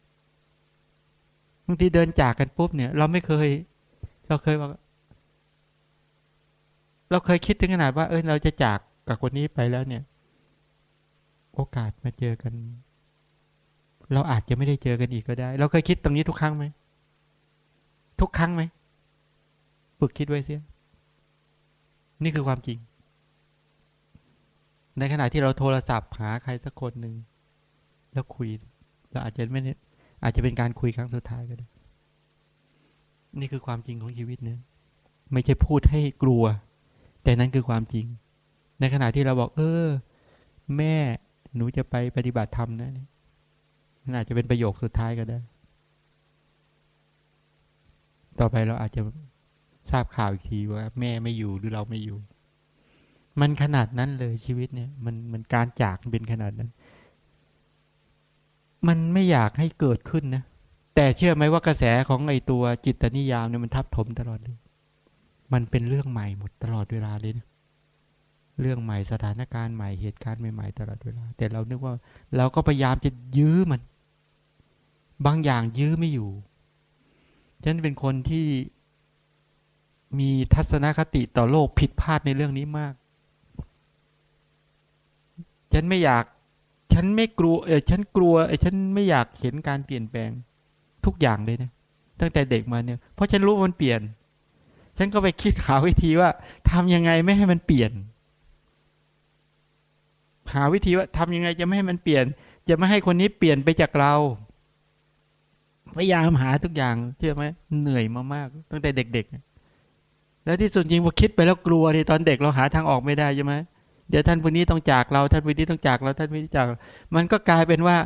ๆบางทีเดินจากกันปุ๊บเนี่ย เราไม่เคย เราเคยว่าเราเคยคิดถึงขนาดว่าเออเราจะจาก กับคนนี้ไปแล้วเนี่ย โอกาสมาเจอกัน เราอาจจะไม่ได้เจอกันอีกก็ได้ เราเคยคิดตรงนี้ทุกครั้งไหมทุกครั้งไหมฝึกคิดไว้เสียนี่คือความจริง ในขณะที่เราโทรศัพท์หาใครสักคนหนึ่งแล้วคุยเราอาจจะไม่อาจจะเป็นการคุยครั้งสุดท้ายก็ได้ นี่คือความจริงของชีวิตเนี่ยไม่ใช่พูดให้กลัว แต่นั้นคือความจริง ในขณะที่เราบอก เออ แม่หนูจะไปปฏิบัติธรรมนะนี่อาจจะเป็นประโยคสุดท้ายก็ได้ ต่อไปเราอาจจะทราบข่าวอีกทีว่า แม่ไม่อยู่หรือเราไม่อยู่ มันขนาดนั้นเลยชีวิตเนี่ย มันมันการจากเป็นขนาดนั้น มันไม่อยากให้เกิดขึ้นนะแต่เชื่อไหมว่ากระแสของไอตัวจิตนิยามเนี่ยมันทับถมตลอดเลย มันเป็นเรื่องใหม่หมดตลอดเวลาเลยนะ เรื่องใหม่สถานการณ์ใหม่เหตุการณ์ใหม่ๆตลอดเวลา แต่เรานึกว่าเราก็พยายามจะยื้อมัน บางอย่างยื้อไม่อยู่ฉันเป็นคนที่มีทัศนคติต่อโลกผิดพลาดในเรื่องนี้มาก ฉันไม่อยาก ฉันไม่กลัวเออฉันกลัวเออฉันไม่อยากเห็นการเปลี่ยนแปลงทุกอย่างเลยนะตั้งแต่เด็กมาเนี่ย เพราะฉันรู้มันเปลี่ยน ฉันก็ไปคิดหาวิธีว่าทำยังไงไม่ให้มันเปลี่ยน หาวิธีว่าทำยังไงจะไม่ให้มันเปลี่ยน จะไม่ให้คนนี้เปลี่ยนไปจากเรา พยายามหาทุกอย่างเชื่อไหมเหนื่อยมากๆตั้งแต่เด็กๆ แล้วที่สุดจริงพอคิดไปแล้วกลัวที่ตอนเด็กเราหาทางออกไม่ได้ใช่ไหมเดี๋ยวท่านผู้นี้ต้องจากเรา ท่านผู้นี้ต้องจากเราท่านผู้นี้จาก มันก็กลายเป็นว่า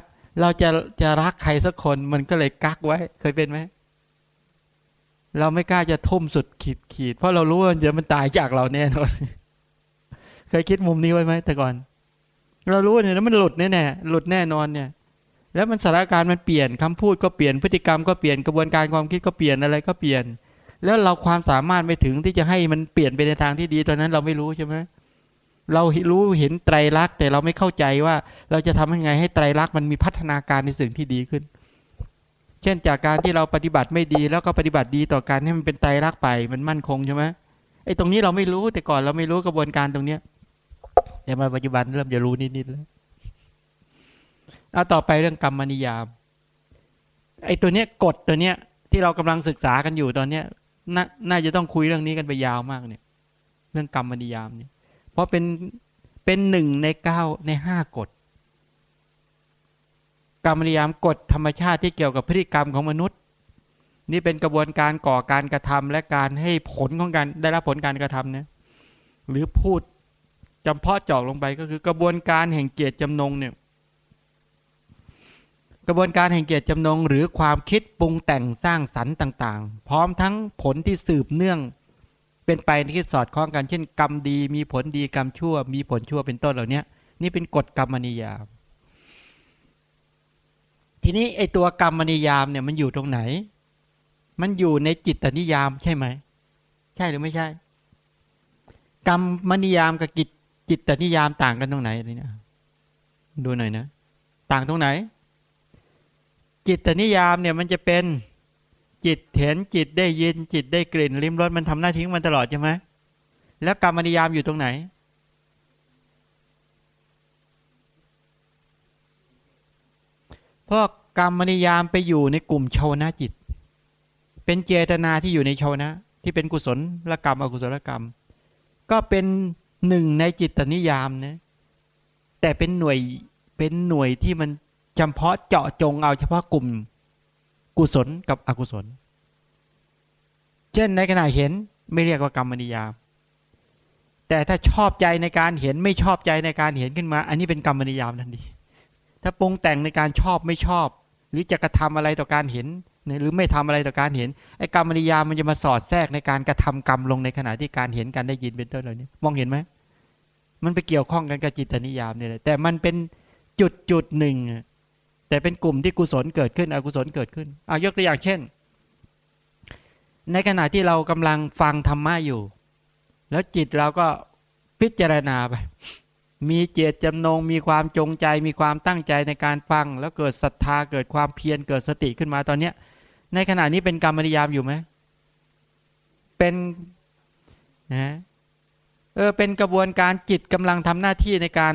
เราจะจะรักใครสักคนมันก็เลยกักไว้ เคยเป็นไหมเราไม่กล้าจะทุ่มสุดขีดขีด เพราะเรารู้ว่าเดี๋ยวมันตายจากเราแน่นอน เคยคิดมุมนี้ไว้ไหมแต่ก่อน เรารู้เนี่ยแล้วมันหลุดแน่แน่หลุดแน่นอนเนี่ย แล้วมันสถานการณ์มันเปลี่ยนคำพูดก็เปลี่ยนพฤติกรรมก็เปลี่ยนกระบวนการความคิดก็เปลี่ยนอะไรก็เปลี่ยน แล้วเราความสามารถไม่ถึงที่จะให้มันเปลี่ยนไปในทางที่ดีตอนนั้นเราไม่รู้ใช่ไหมเรารู้เห็นไตรลักษณ์แต่เราไม่เข้าใจว่าเราจะทำยังไงให้ไตรลักษณ์มันมีพัฒนาการในสิ่งที่ดีขึ้น เช่นจากการที่เราปฏิบัติไม่ดีแล้วก็ปฏิบัติดีต่อการให้มันเป็นไตรลักษณ์ไปมันมั่นคงใช่ไหมไอ้ตรงนี้เราไม่รู้แต่ก่อนเราไม่รู้กระบวนการตรงเนี้ย แต่มาปัจจุบันเริ่มจะรู้นิดๆแล้วเอาต่อไปเรื่องกรรมนิยาม ไอ้ตัวเนี้ยกฎตัวเนี้ย ที่เรากำลังศึกษากันอยู่ตอนเนี้ยนน่าจะต้องคุยเรื่องนี้กันไปยาวมากเนี่ย เรื่องกรรมนิยามเนี่ย เพราะเป็นเป็นหนึ่งในเก้าในห้ากฎกรรมนิยามกฎธรรมชาติที่เกี่ยวกับพฤติกรรมของมนุษย์ นี่เป็นกระบวนการก่อการกระทำและการให้ผลของการได้รับผลการกระทำเนี่ยหรือพูด จำเพาะเจอกลงไปก็คือกระบวนการแห่งเกียรติจำนงเนี่ยกระบวนการแห่งเกียรติจำนง หรือความคิดปรุงแต่งสร้างสรรค์ต่าง ๆ พร้อมทั้งผลที่สืบเนื่อง เป็นไปที่สอดคล้องกันเช่น กรรมดีมีผลดีกรรมชั่ว มีผลชั่วเป็นต้นเหล่านี้นี่เป็นกฎกรรมนิยาม ทีนี้ไอตัวกรรมนิยามเนี่ยมันอยู่ตรงไหน มันอยู่ในจิตนิยามใช่ไหม ใช่หรือไม่ใช่ กรรมนิยามกับจิ ตจิตนิยามต่างกันตรงไหนเนี่ยดูหน่อยนะ ต่างตรงไหน จิตแต่นิยามเนี่ยมันจะเป็นจิตเห็นจิตได้ยินจิตได้กลิ่น ลิ้มรสมันทำหน้าที่มันตลอดใช่ไหมแล้วกรรมนิยามอยู่ตรงไหน พวกกรรมนิยามไปอยู่ในกลุ่มชาวนะจิต เป็นเจตนาที่อยู่ในชาวนะ ที่เป็นกุศลละกรรมอกุศลกรรม ก็เป็น หนึ่งในจิตนิยามนะแต่เป็นหน่วยเป็นหน่วยที่มันเฉพาะเจาะจงเอาเฉพาะกลุ่ม กุศลกับอกุศล เช่นในขณะเห็นไม่เรียกว่ากรรมนิยาม แต่ถ้าชอบใจในการเห็นไม่ชอบใจในการเห็นขึ้นมา อันนี้เป็นกรรมนิยามทันทีถ้าปรุงแต่งในการชอบไม่ชอบ หรือจะกระทำอะไรต่อการเห็น หรือไม่ทำอะไรต่อการเห็นไอ้กรรมนิยามมันจะมาสอดแทรกในการกระทำกรรมลงในขณะที่การเห็นการได้ยินเป็นต้นเหล่านี้มองเห็นไหมมันไปเกี่ยวข้องกันกับจิตนิยามนี่แหละแต่มันเป็นจุดจุดหนึ่งแต่เป็นกลุ่มที่กุศลเกิดขึ้นอกุศลเกิดขึ้นเอายกตัวอย่างเช่น ในขณะที่เรากำลังฟังธรรมะอยู่ แล้วจิตเราก็พิจารณาไปมีเจตจำนงมีความจงใจมีความตั้งใจในการฟัง แล้วเกิดศรัทธาเกิดความเพียรเกิดสติขึ้นมาตอนเนี้ย ในขณะนี้เป็นกรรมนิยามอยู่ไหม เป็นนะเออเป็นกระบวนการจิตกำลังทำหน้าที่ในการ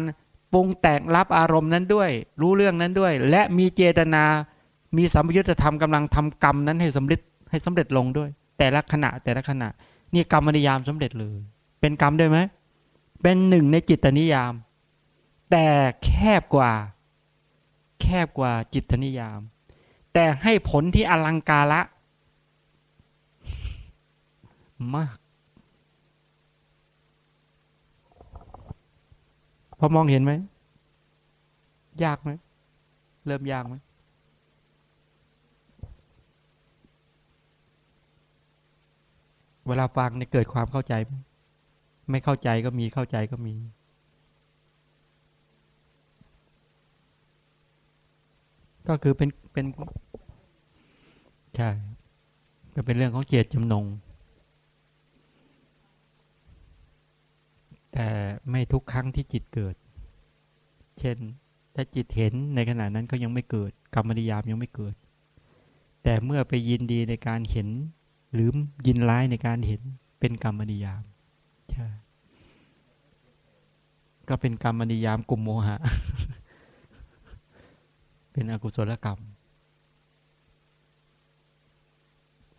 ปรุงแต่งรับอารมณ์นั้นด้วย รู้เรื่องนั้นด้วย และมีเจตนา มีสัมยุญธรรมกำลังทำกรรมนั้นให้สำเร็จให้สำเร็จลงด้วย แต่ละขณะแต่ละขณะ นี่กรรมนิยามสำเร็จเลย เป็นกรรมด้วยไหมเป็นหนึ่งในจิตนิยาม แต่แคบกว่า แคบกว่าจิตนิยาม แต่ให้ผลที่อลังการละมาก พอมองเห็นไหม ยากไหม เริ่มยากไหมเวลาฟังเนี่ยเกิดความเข้าใจไหมไม่เข้าใจก็มีเข้าใจก็มี ก็คือเป็นเป็น ใช่ ก็เป็นเรื่องของเจตจำนง แต่ไม่ทุกครั้งที่จิตเกิด เช่น ถ้าจิตเห็นในขณะนั้นก็ยังไม่เกิด กรรมนิยามยังไม่เกิด แต่เมื่อไปยินดีในการเห็น หรือยินร้ายในการเห็นเป็นกรรมนิยามใช่ก็เป็นกรรมนิยามกลุ่มโมหะ เป็นอกุศลกรรม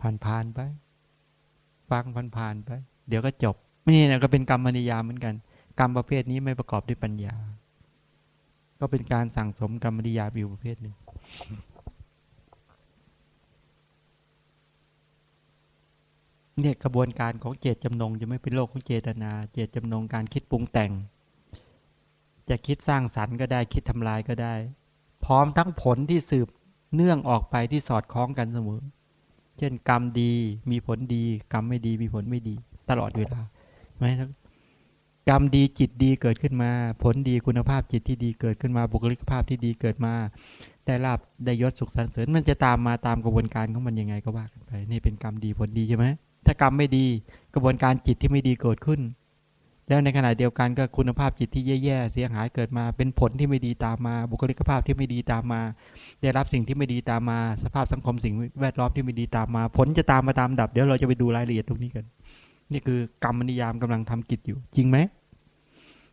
ผ่านผ่านไป ฟังผ่านผ่านไป เดี๋ยวก็จบนี่นะก็เป็นกรรมนิยามเหมือนกัน กรรมประเภทนี้ไม่ประกอบด้วยปัญญา ก็เป็นการสั่งสมกรรมนิยามอยู่ประเภทหนึ่งเนี่ยกระบวนการของเจตจำนงจะไม่เป็นโลกของเจตนา เจตจำนงการคิดปรุงแต่ง จะคิดสร้างสรรค์ก็ได้คิดทำลายก็ได้ พร้อมทั้งผลที่สืบเนื่องออกไปที่สอดคล้องกันเสมอ เช่นกรรมดีมีผลดี กรรมไม่ดีมีผลไม่ดี ตลอดเวลาไหมกรรมดีจิตดีเกิดขึ้นมา ผลดีคุณภาพจิตที่ดีเกิดขึ้นมาบุคลิกภาพที่ดีเกิดมาได้ลาบได้ยศสุขสันเสริญมันจะตามมาตามกระบวนการของมันยังไงก็ว่ากันไปนี่เป็นกรรมดีผลดีใช่ไหมถ้ากรรมไม่ดีกระบวนการจิตที่ไม่ดีเกิดขึ้น แล้วในขณะเดียวกันก็คุณภาพจิตที่แย่ๆเสียหายเกิดมา เป็นผลที่ไม่ดีตามมา บุคลิกภาพที่ไม่ดีตามมา ได้รับสิ่งที่ไม่ดีตามมา สภาพสังคมสิ่งแวดล้อมที่ไม่ดีตามมา ผลจะตามมาตามดับ เดี๋ยวเราจะไปดูรายละเอียดตรงนี้กัน นี่คือกรรมนิยามกำลังทำกิจอยู่ จริงไหม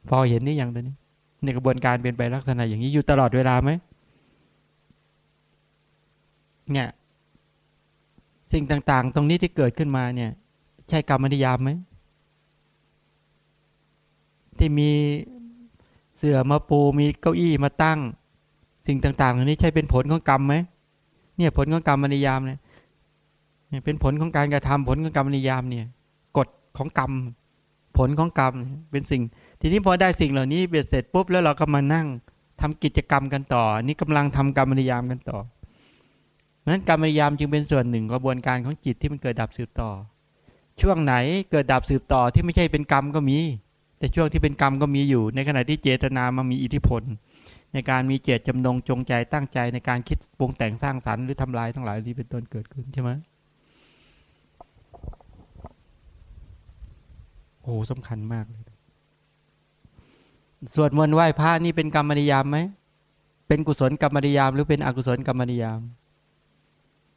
พอเห็นนี่อย่างตอนนี้ในกระบวนการเป็นไปลักษณะอย่างนี้อยู่ตลอดเวลาไหมเนี่ยสิ่งต่างๆ ตรงนี้ที่เกิดขึ้นมาเนี่ย ใช่กรรมนิยามไหม ที่มีเสื่อมาปูมีเก้าอี้มาตั้ง สิ่งต่างๆเหล่านี้ใช่เป็นผลของกรรมไหมเนี่ยผลของกรรมนิยามเนี่ยเป็นผลของการกระทำผลของกรรมนิยามเนี่ยกฎของกรรม ผลของกรรมเป็นสิ่ง ทีนี้พอได้สิ่งเหล่านี้เบ็ดเสร็จปุ๊บแล้วเราก็มานั่งทำกิจกรรมกันต่อ นี่กำลังทำกรรมนิยามกันต่อเพราะนั้นกรรมนิยามจึงเป็นส่วนหนึ่งกระบวนการของจิตที่มันเกิดดับสืบต่อ ช่วงไหนเกิดดับสืบต่อที่ไม่ใช่เป็นกรรมก็มี แต่ช่วงที่เป็นกรรมก็มีอยู่ ในขณะที่เจตนามามีอิทธิพล ในการมีเจตจำนงจงใจตั้งใจในการคิดปรุงแต่งสร้างสรรค์หรือทำลายทั้งหลายที่เป็นต้นเกิดขึ้นใช่ไหมโอ้สำคัญมากเลยสวดมนต์ไหว้พระนี่เป็นกรรมนิยามไหม เป็นกุศลกรรมนิยาม หรือเป็นอกุศลกรรมนิยาม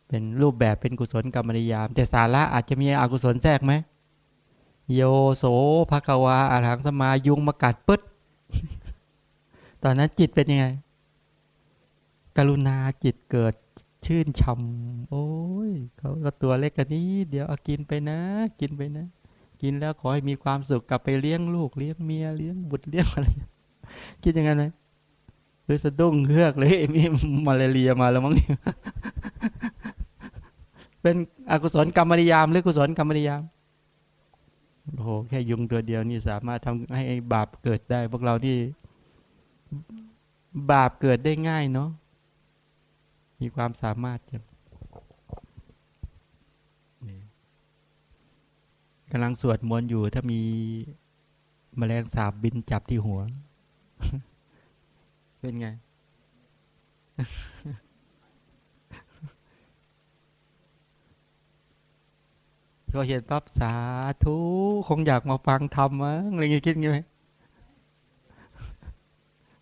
เป็นรูปแบบเป็นกุศลกรรมนิยาม แต่สาระอาจจะมีอกุศลแทรกไหม โยโสภควาอาหังสมายุงมากัดปึ๊ดตอนนั้นจิตเป็นยังไง กรุณาจิตเกิดชื่นชมโอ้ยเขาก็ตัวเล็กกันนี้ เดี๋ยวเอากินไปนะ กินไปนะ กินแล้วขอให้มีความสุขกลับไปเลี้ยงลูกเลี้ยงเมียเลี้ยงบุตรเลี้ยงอะไรคิดยังไงไหมหรือสะดุ้งเฮือกเลยมีมาเลเรียมาแล้วมั้งเนี่ยเป็นอกุศลกรรมนิยาม หรือกุศลกรรมนิยาม โอ้โหแค่ยุงตัวเดียวนี่สามารถทำให้บาปเกิดได้ พวกเราที่บาปเกิดได้ง่ายเนาะมีความสามารถจะกำลังสวดมนต์อยู่ถ้ามีมแมลงสาบบินจับที่หัว เป็นไง ก็เห็นปั๊บสาธุคงอยากมาฟังธรรมมั้งอะไรเงี้ยคิดงี้ไหม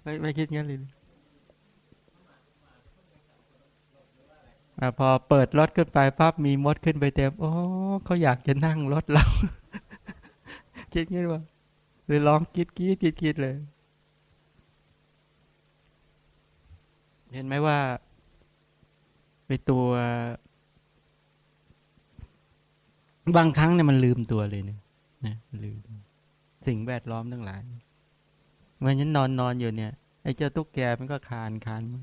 ไม่ไม่คิดงั้นเลยพอเปิดรถขึ้นไปปั๊บมีมดขึ้นไปเต็มโอ้เขาอยากจะนั่งรถเรา คิดงี้ว่าเลยร้องคิดคิดคิดคิดเลย เห็นไหมว่าไปตัว บางครั้งเนี่ยมันลืมตัวเลยเนี่ยนะลืมสิ่งแวดล้อมทั้งหลายเมื่อฉันนอนนอนอยู่เนี่ยไอ้เจ้าตุ๊กแกมันก็คานคานมา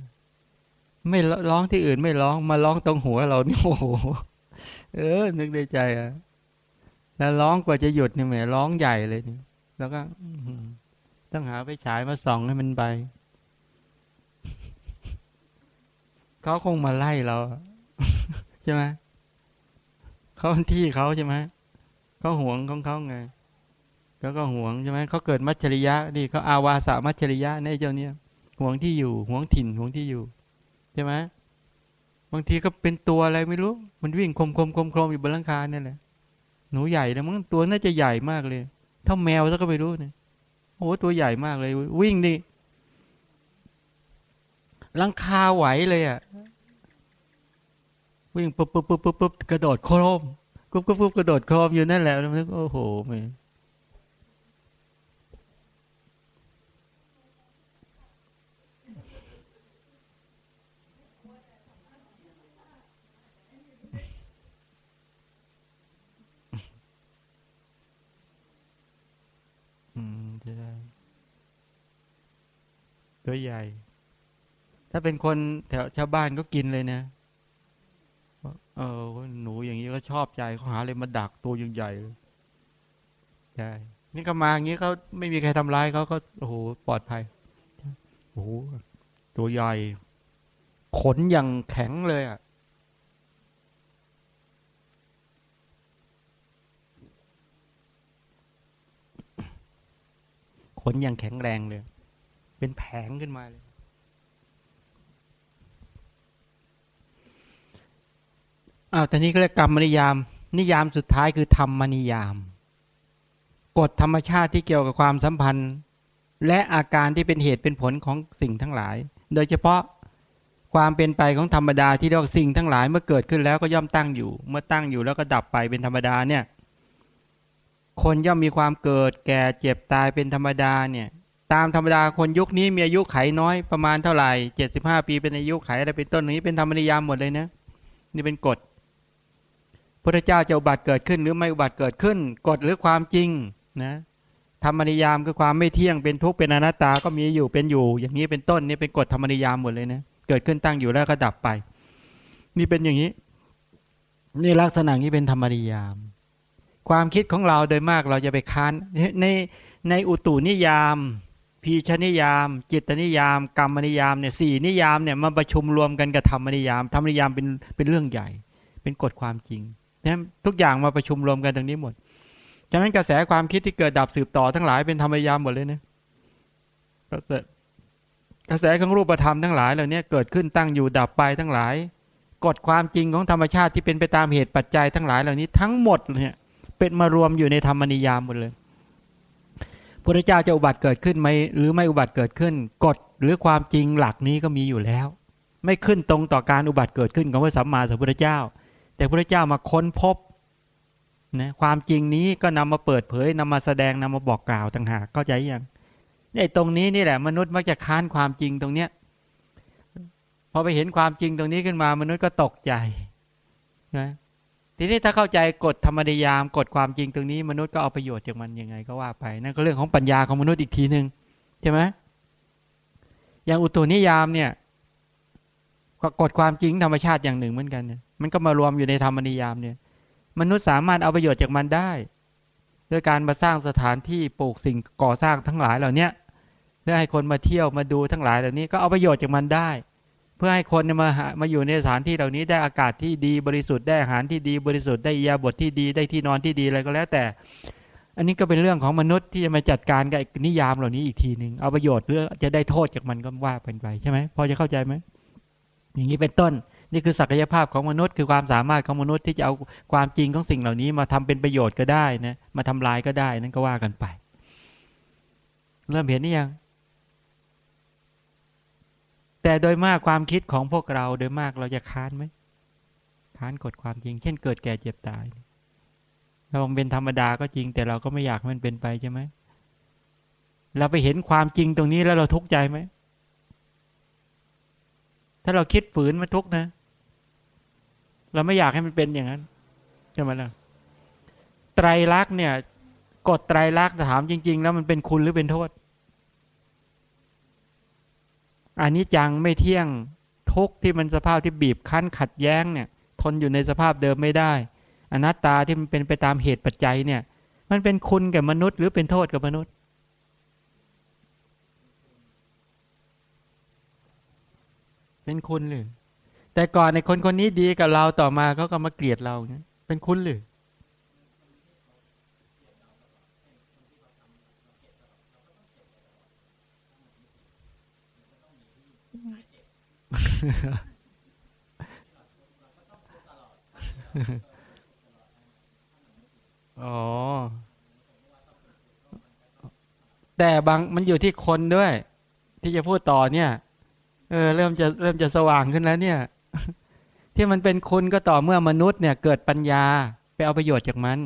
ไม่ร้องที่อื่นไม่ร้องมาร้องตรงหัวเรานี่โอ้โหเออ นึกในใจอะแล้วร้องกว่าจะหยุดเนี่ยแหมร้องใหญ่เลยเนี่ยแล้วก็ต้องหาไปฉายมาส่องให้มันไปเขาคงมาไล่เราใช่ไหม เขาที่เขาใช่ไหมเขาห่วงของเขาไงเขาก็ห่วงใช่ไหมเขาเกิดมัจฉริยะนี่เขาอาวาสามัจฉริยะในเจ้าเนี้ยห่วงที่อยู่ห่วงถิ่นห่วงที่อยู่ใช่ไหมบางทีก็เป็นตัวอะไรไม่รู้ มันวิ่งคมคมคมคมอยู่บนหลังคาเนี่ยแหละหนูใหญ่นะมั้งตัวน่าจะใหญ่มากเลยเท่าแมวแล้วก็ไม่รู้เนี่ยโอ้ตัวใหญ่มากเลย วิ่งนี่หลังคาไหวเลยอะ วิ่งปุ๊บปุ๊บปุ๊บปุ๊บปุ๊บกระโดดโครมปุ๊บปุ๊บปุ๊บกระโดดโครมอยู่นั่นแหละแล้วนึกโอ้โหไม่ตัวใหญ่ ถ้าเป็นคนแถวชาวบ้านก็กินเลยนะ เออหนูอย่างนี้ก็ชอบใจเขาหาเลยมาดักตัวยังใหญ่เลยใช่นี่ก็มาอย่างนี้เขาไม่มีใครทำร้ายเขาก็โอ้โหปลอดภัยโอ้โหตัวใหญ่ ขนอย่างแข็งเลยอะขนอย่างแข็งแรงเลย เป็นแผงขึ้นมาเลย อ้าวแต่นี้ก็เรียกกรรมนิยาม นิยามสุดท้ายคือธรรมนิยาม กฎธรรมชาติที่เกี่ยวกับความสัมพันธ์ และอาการที่เป็นเหตุเป็นผลของสิ่งทั้งหลาย โดยเฉพาะความเป็นไปของธรรมดาที่เรียกสิ่งทั้งหลายเมื่อเกิดขึ้นแล้วก็ย่อมตั้งอยู่ เมื่อตั้งอยู่แล้วก็ดับไปเป็นธรรมดาเนี่ย คนย่อมมีความเกิด แก่เจ็บตายเป็นธรรมดาเนี่ย ตามธรรมดาคนยุคนี้มีอายุไขน้อยประมาณเท่าไหร่เจ็ดสิบห้าปีเป็นอายุไขอะไรเป็นต้นนี้เป็นธรรมนิยามหมดเลยนะนี่เป็นกฎ พระเจ้าจะอุบัติเกิดขึ้นหรือไม่อุบัติเกิดขึ้น กฎหรือความจริงนะธรรมนิยามคือความไม่เที่ยงเป็นทุกข์เป็นอนัตตาก็มีอยู่เป็นอยู่ อย่างนี้เป็นต้นนี่เป็นกฎธรรมนิยามหมดเลยนะเกิดขึ้นตั้งอยู่แล้วก็ดับไป นี่เป็นอย่างนี้ นี่ลักษณะนี้เป็นธรรมนิยาม ความคิดของเราโดยมากเราจะไปค้านในในอุตุนิยามพีชนิยาม จิตนิยาม กรรมนิยามเนี่ยสี่นิยามเนี่ยมาประชุมรวมกันกับธรรมนิยามธรรมนิยามเป็นเป็นเรื่องใหญ่ เป็นกฎความจริง นะทุกอย่างมาประชุมรวมกันตรงนี้หมดฉะนั้นกระแสความคิดที่เกิดดับสืบต่อทั้งหลายเป็นธรรมยามหมดเลยนะกระแสของรูปธรรมทั้งหลายเหล่านี้เกิดขึ้นตั้งอยู่ดับไปทั้งหลายกฎความจริงของธรรมชาติที่เป็นไปตามเหตุปัจจัยทั้งหลายเหล่านี้ทั้งหมดเนี่ยเป็นมารวมอยู่ในธรรมนิยามหมดเลยพระเจ้าจะอุบัติเกิดขึ้นไหมหรือไม่อุบัติเกิดขึ้นกฎหรือความจริงหลักนี้ก็มีอยู่แล้ว ไม่ขึ้นตรงต่อการอุบัติเกิดขึ้นของพระสัมมาสัมพุทธเจ้า แต่พระเจ้ามาค้นพบนะความจริงนี้ก็นำมาเปิดเผยนำมาแสดงนำมาบอกกล่าวต่างหากเข้าใจยังเนี่ยตรงนี้นี่แหละมนุษย์มักจะค้านความจริงตรงเนี้ยพอไปเห็นความจริงตรงนี้ขึ้นมามนุษย์ก็ตกใจนะทีนี้ถ้าเข้าใจกฎธรรมนิยามกฎความจริงตรงนี้ มนุษย์ก็เอาประโยชน์จากมันยังไงก็ว่าไปนั่นก็เรื่องของปัญญาของมนุษย์อีกทีหนึ่งใช่ไหมอย่างอุตุนิยามเนี่ย กฎความจริงธรรมชาติอย่างหนึ่งเหมือนกันเนี่ยมันก็มารวมอยู่ในธรรมนิยามเนี่ยมนุษย์สามารถเอาประโยชน์จากมันได้ด้วยการมาสร้างสถานที่ปลูกสิ่งก่อสร้างทั้งหลายเหล่านี้เพื่อให้คนมาเที่ยวมาดูทั้งหลายเหล่านี้ก็เอาประโยชน์จากมันได้ เพื่อให้คนมามาอยู่ในสถานที่เหล่านี้ได้อากาศที่ดีบริสุทธิ์ได้อาหารที่ดีบริสุทธิ์ได้ยาบทที่ดีได้ที่นอนที่ดีอะไรก็แล้วแต่ อันนี้ก็เป็นเรื่องของมนุษย์ที่จะมาจัดการกับนิยามเหล่านี้อีกทีหนึ่งเอาประโยชน์หรือจะได้โทษจากมันก็ว่าเป็นไปใช่ไหมพอจะเข้าใจไหม อย่างนี้เป็นต้น นี่คือศักยภาพของมนุษย์ คือความสามารถของมนุษย์ที่จะเอาความจริงของสิ่งเหล่านี้มาทำเป็นประโยชน์ก็ได้นะมาทำลายก็ได้นั่นก็ว่ากันไป เริ่มเห็นนี่ยัง แต่โดยมากความคิดของพวกเราโดยมากเราจะค้านไหมค้านกฎความจริง เช่นเกิดแก่เจ็บตายเราเป็นธรรมดาก็จริง แต่เราก็ไม่อยากมันเป็นไปใช่ไหมเราไปเห็นความจริงตรงนี้แล้วเราทุกข์ใจไหม ถ้าเราคิดฝืนมันทุกนะ เราไม่อยากให้มันเป็นอย่างนั้นใช่ไหมล่ะไตรลักษณ์เนี่ยกฎไตรลักษณ์ถามจริง ๆ แล้วมันเป็นคุณหรือเป็นโทษอันนี้จังไม่เที่ยงทุกที่มันสภาพที่บีบคั้นขัดแย้งเนี่ย ทนอยู่ในสภาพเดิมไม่ได้ อนัตตาที่มันเป็นไปตามเหตุปัจจัยเนี่ย มันเป็นคุณกับมนุษย์ หรือเป็นโทษกับมนุษย์ เป็นคุณหรือ แต่ก่อนในคนคนนี้ดีกับเราต่อมาเขาก็มาเกลียดเราเนี่ยเป็นคุณหรืออ๋อ แต่บางมันอยู่ที่คนด้วย ที่จะพูดต่อเนี่ย เออเริ่มจะเริ่มจะสว่างขึ้นแล้วเนี่ย ที่มันเป็นคุณก็ต่อเมื่อมนุษย์เนี่ยเกิดปัญญาไปเอาประโยชน์จากมัน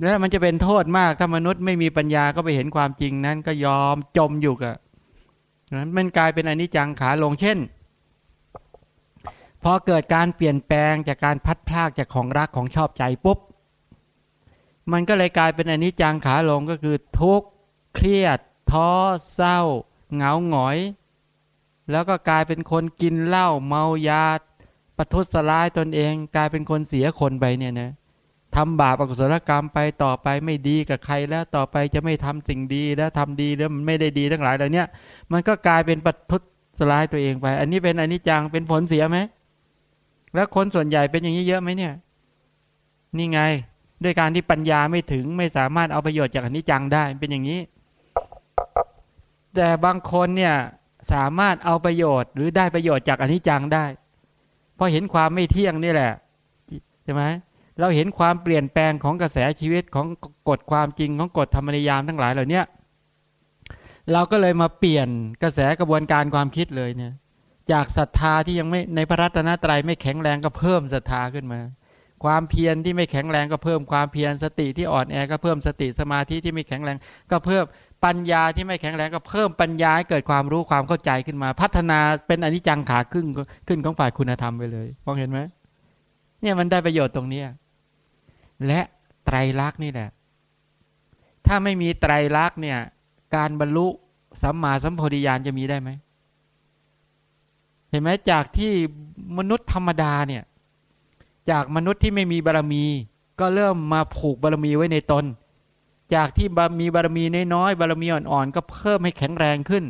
แล้วมันจะเป็นโทษมากถ้ามนุษย์ไม่มีปัญญาก็ไปเห็นความจริงนั้น ก็ยอมจมอยู่กับนั้นมันกลายเป็นอนิจจังขาลงเช่นพอเกิดการเปลี่ยนแปลงจากการพัดพลากจากของรักของชอบใจปุ๊บ มันก็เลยกลายเป็นอนิจจังขาลงก็คือทุกข์เครียด ท้อเศร้า เหงาหงอย แล้วก็กลายเป็นคนกินเหล้าเมายาประทุษร้ายตนเอง กลายเป็นคนเสียคนไปเนี่ยนะทำบาปอกุศลกรรมไปต่อไปไม่ดีกับใครแล้วต่อไปจะไม่ทำสิ่งดีแล้วทำดีแล้วมันไม่ได้ดีทั้งหลายเหล่านี้มันก็กลายเป็นประทุษร้ายตัวเองไป อันนี้เป็นอนิจจังเป็นผลเสียไหมแล้วคนส่วนใหญ่เป็นอย่างนี้เยอะไหมเนี่ย นี่ไง ด้วยการที่ปัญญาไม่ถึงไม่สามารถเอาประโยชน์จากอนิจจังได้เป็นอย่างนี้ แต่บางคนเนี่ย สามารถเอาประโยชน์ หรือได้ประโยชน์จากอนิจจังได้เพราะเห็นความไม่เที่ยงนี่แหละใช่ไหมเราเห็นความเปลี่ยนแปลงของกระแสชีวิตของกฎความจริงของกฎธรรมนิยามทั้งหลายเหล่านี้เราก็เลยมาเปลี่ยนกระแสกระบวนการความคิดเลยเนี่ย จากศรัทธาที่ยังไม่ในพระรัตนตรัยไม่แข็งแรงก็เพิ่มศรัทธาขึ้นมา ความเพียรที่ไม่แข็งแรงก็เพิ่มความเพียรสติที่อ่อนแอก็เพิ่มสติสมาธิที่ไม่แข็งแรงก็เพิ่ม ปัญญาที่ไม่แข็งแรงก็เพิ่มปัญญาให้เกิดความรู้ความเข้าใจขึ้นมา พัฒนาเป็นอนิจจังขาขึ้นขึ้นของฝ่ายคุณธรรมไปเลยมองเห็นไหมเนี่ยมันได้ประโยชน์ตรงนี้และไตรลักษณ์นี่แหละ ถ้าไม่มีไตรลักษณ์เนี่ย การบรรลุสัมมาสัมโพธิญาณจะมีได้ไหม เห็นไหมจากที่มนุษย์ธรรมดาเนี่ย จากมนุษย์ที่ไม่มีบารมี ก็เริ่มมาผูกบารมีไว้ในตน จากที่มีบารมีน้อยๆบารมีอ่อนๆก็เพิ่มให้แข็งแรงขึ้น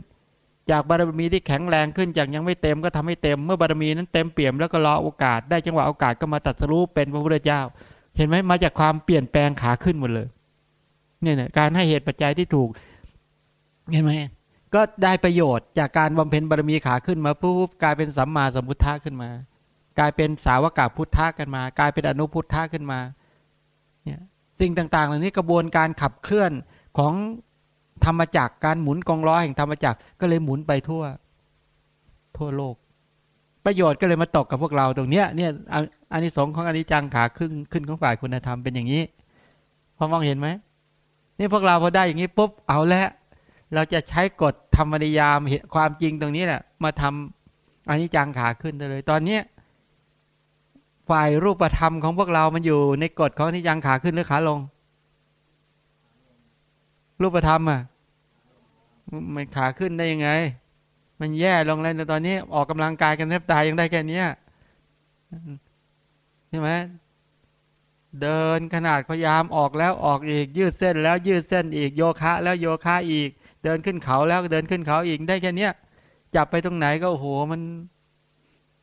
จากบารมีที่แข็งแรงขึ้นจากยังไม่เต็มก็ทำให้เต็มเมื่อบารมีนั้นเต็มเปี่ยมแล้วก็รอโอกาส ได้จังหวะโอกาสก็มาตัดสู้เป็นพระพุทธเจ้า เห็นไหมมาจากความเปลี่ยนแปลงขาขึ้นหมดเลยเนี่ยการให้เหตุปัจจัยที่ถูก เห็นไหมก็ได้ประโยชน์จากการบำเพ็ญบารมีขาขึ้นมาปุ๊บกลายเป็นสัมมาสัมพุทธะขึ้นมา กลายเป็นสาวกาพุทธะกันมา กลายเป็นอนุพุทธะขึ้นมา เนี่ย สิ่งต่างๆ เหล่านี้กระบวนการขับเคลื่อนของธรรมจักรการหมุนกองล้อแห่งธรรมจักรก็เลยหมุนไปทั่ว ทั่วโลก ประโยชน์ก็เลยมาตกกับพวกเราตรงเนี้ยเนี่ยอันนี้สองของอนิจจังขาขึ้นขึ้นของฝ่ายคุณธรรมเป็นอย่างนี้พอมองเห็นไหมนี่พวกเราพอได้อย่างนี้ปุ๊บเอาแล้วเราจะใช้กฎธรรมนิยามเหตุความจริงตรงนี้แหละมาทำอนนี้จังขาขึ้นเลย ตอนเนี้ ฝ่ายรูปธรรมของพวกเรามันอยู่ในกฎของนิจังขาขึ้นหรือขาลง รูปธรรมอะมันขาขึ้นได้ยังไง มันแย่ลงแล้วตอนนี้ออกกำลังกายกันแทบตายยังได้แค่นี้ใช่ไหมเดินขนาดพยายามออกแล้วออกอีก ยืดเส้นแล้วยืดเส้นอีกโยคะ แล้วโยคะอีก เดินขึ้นเขาแล้วเดินขึ้นเขาอีกได้แค่เนี้ยจับไปตรงไหนก็โอ้โหมัน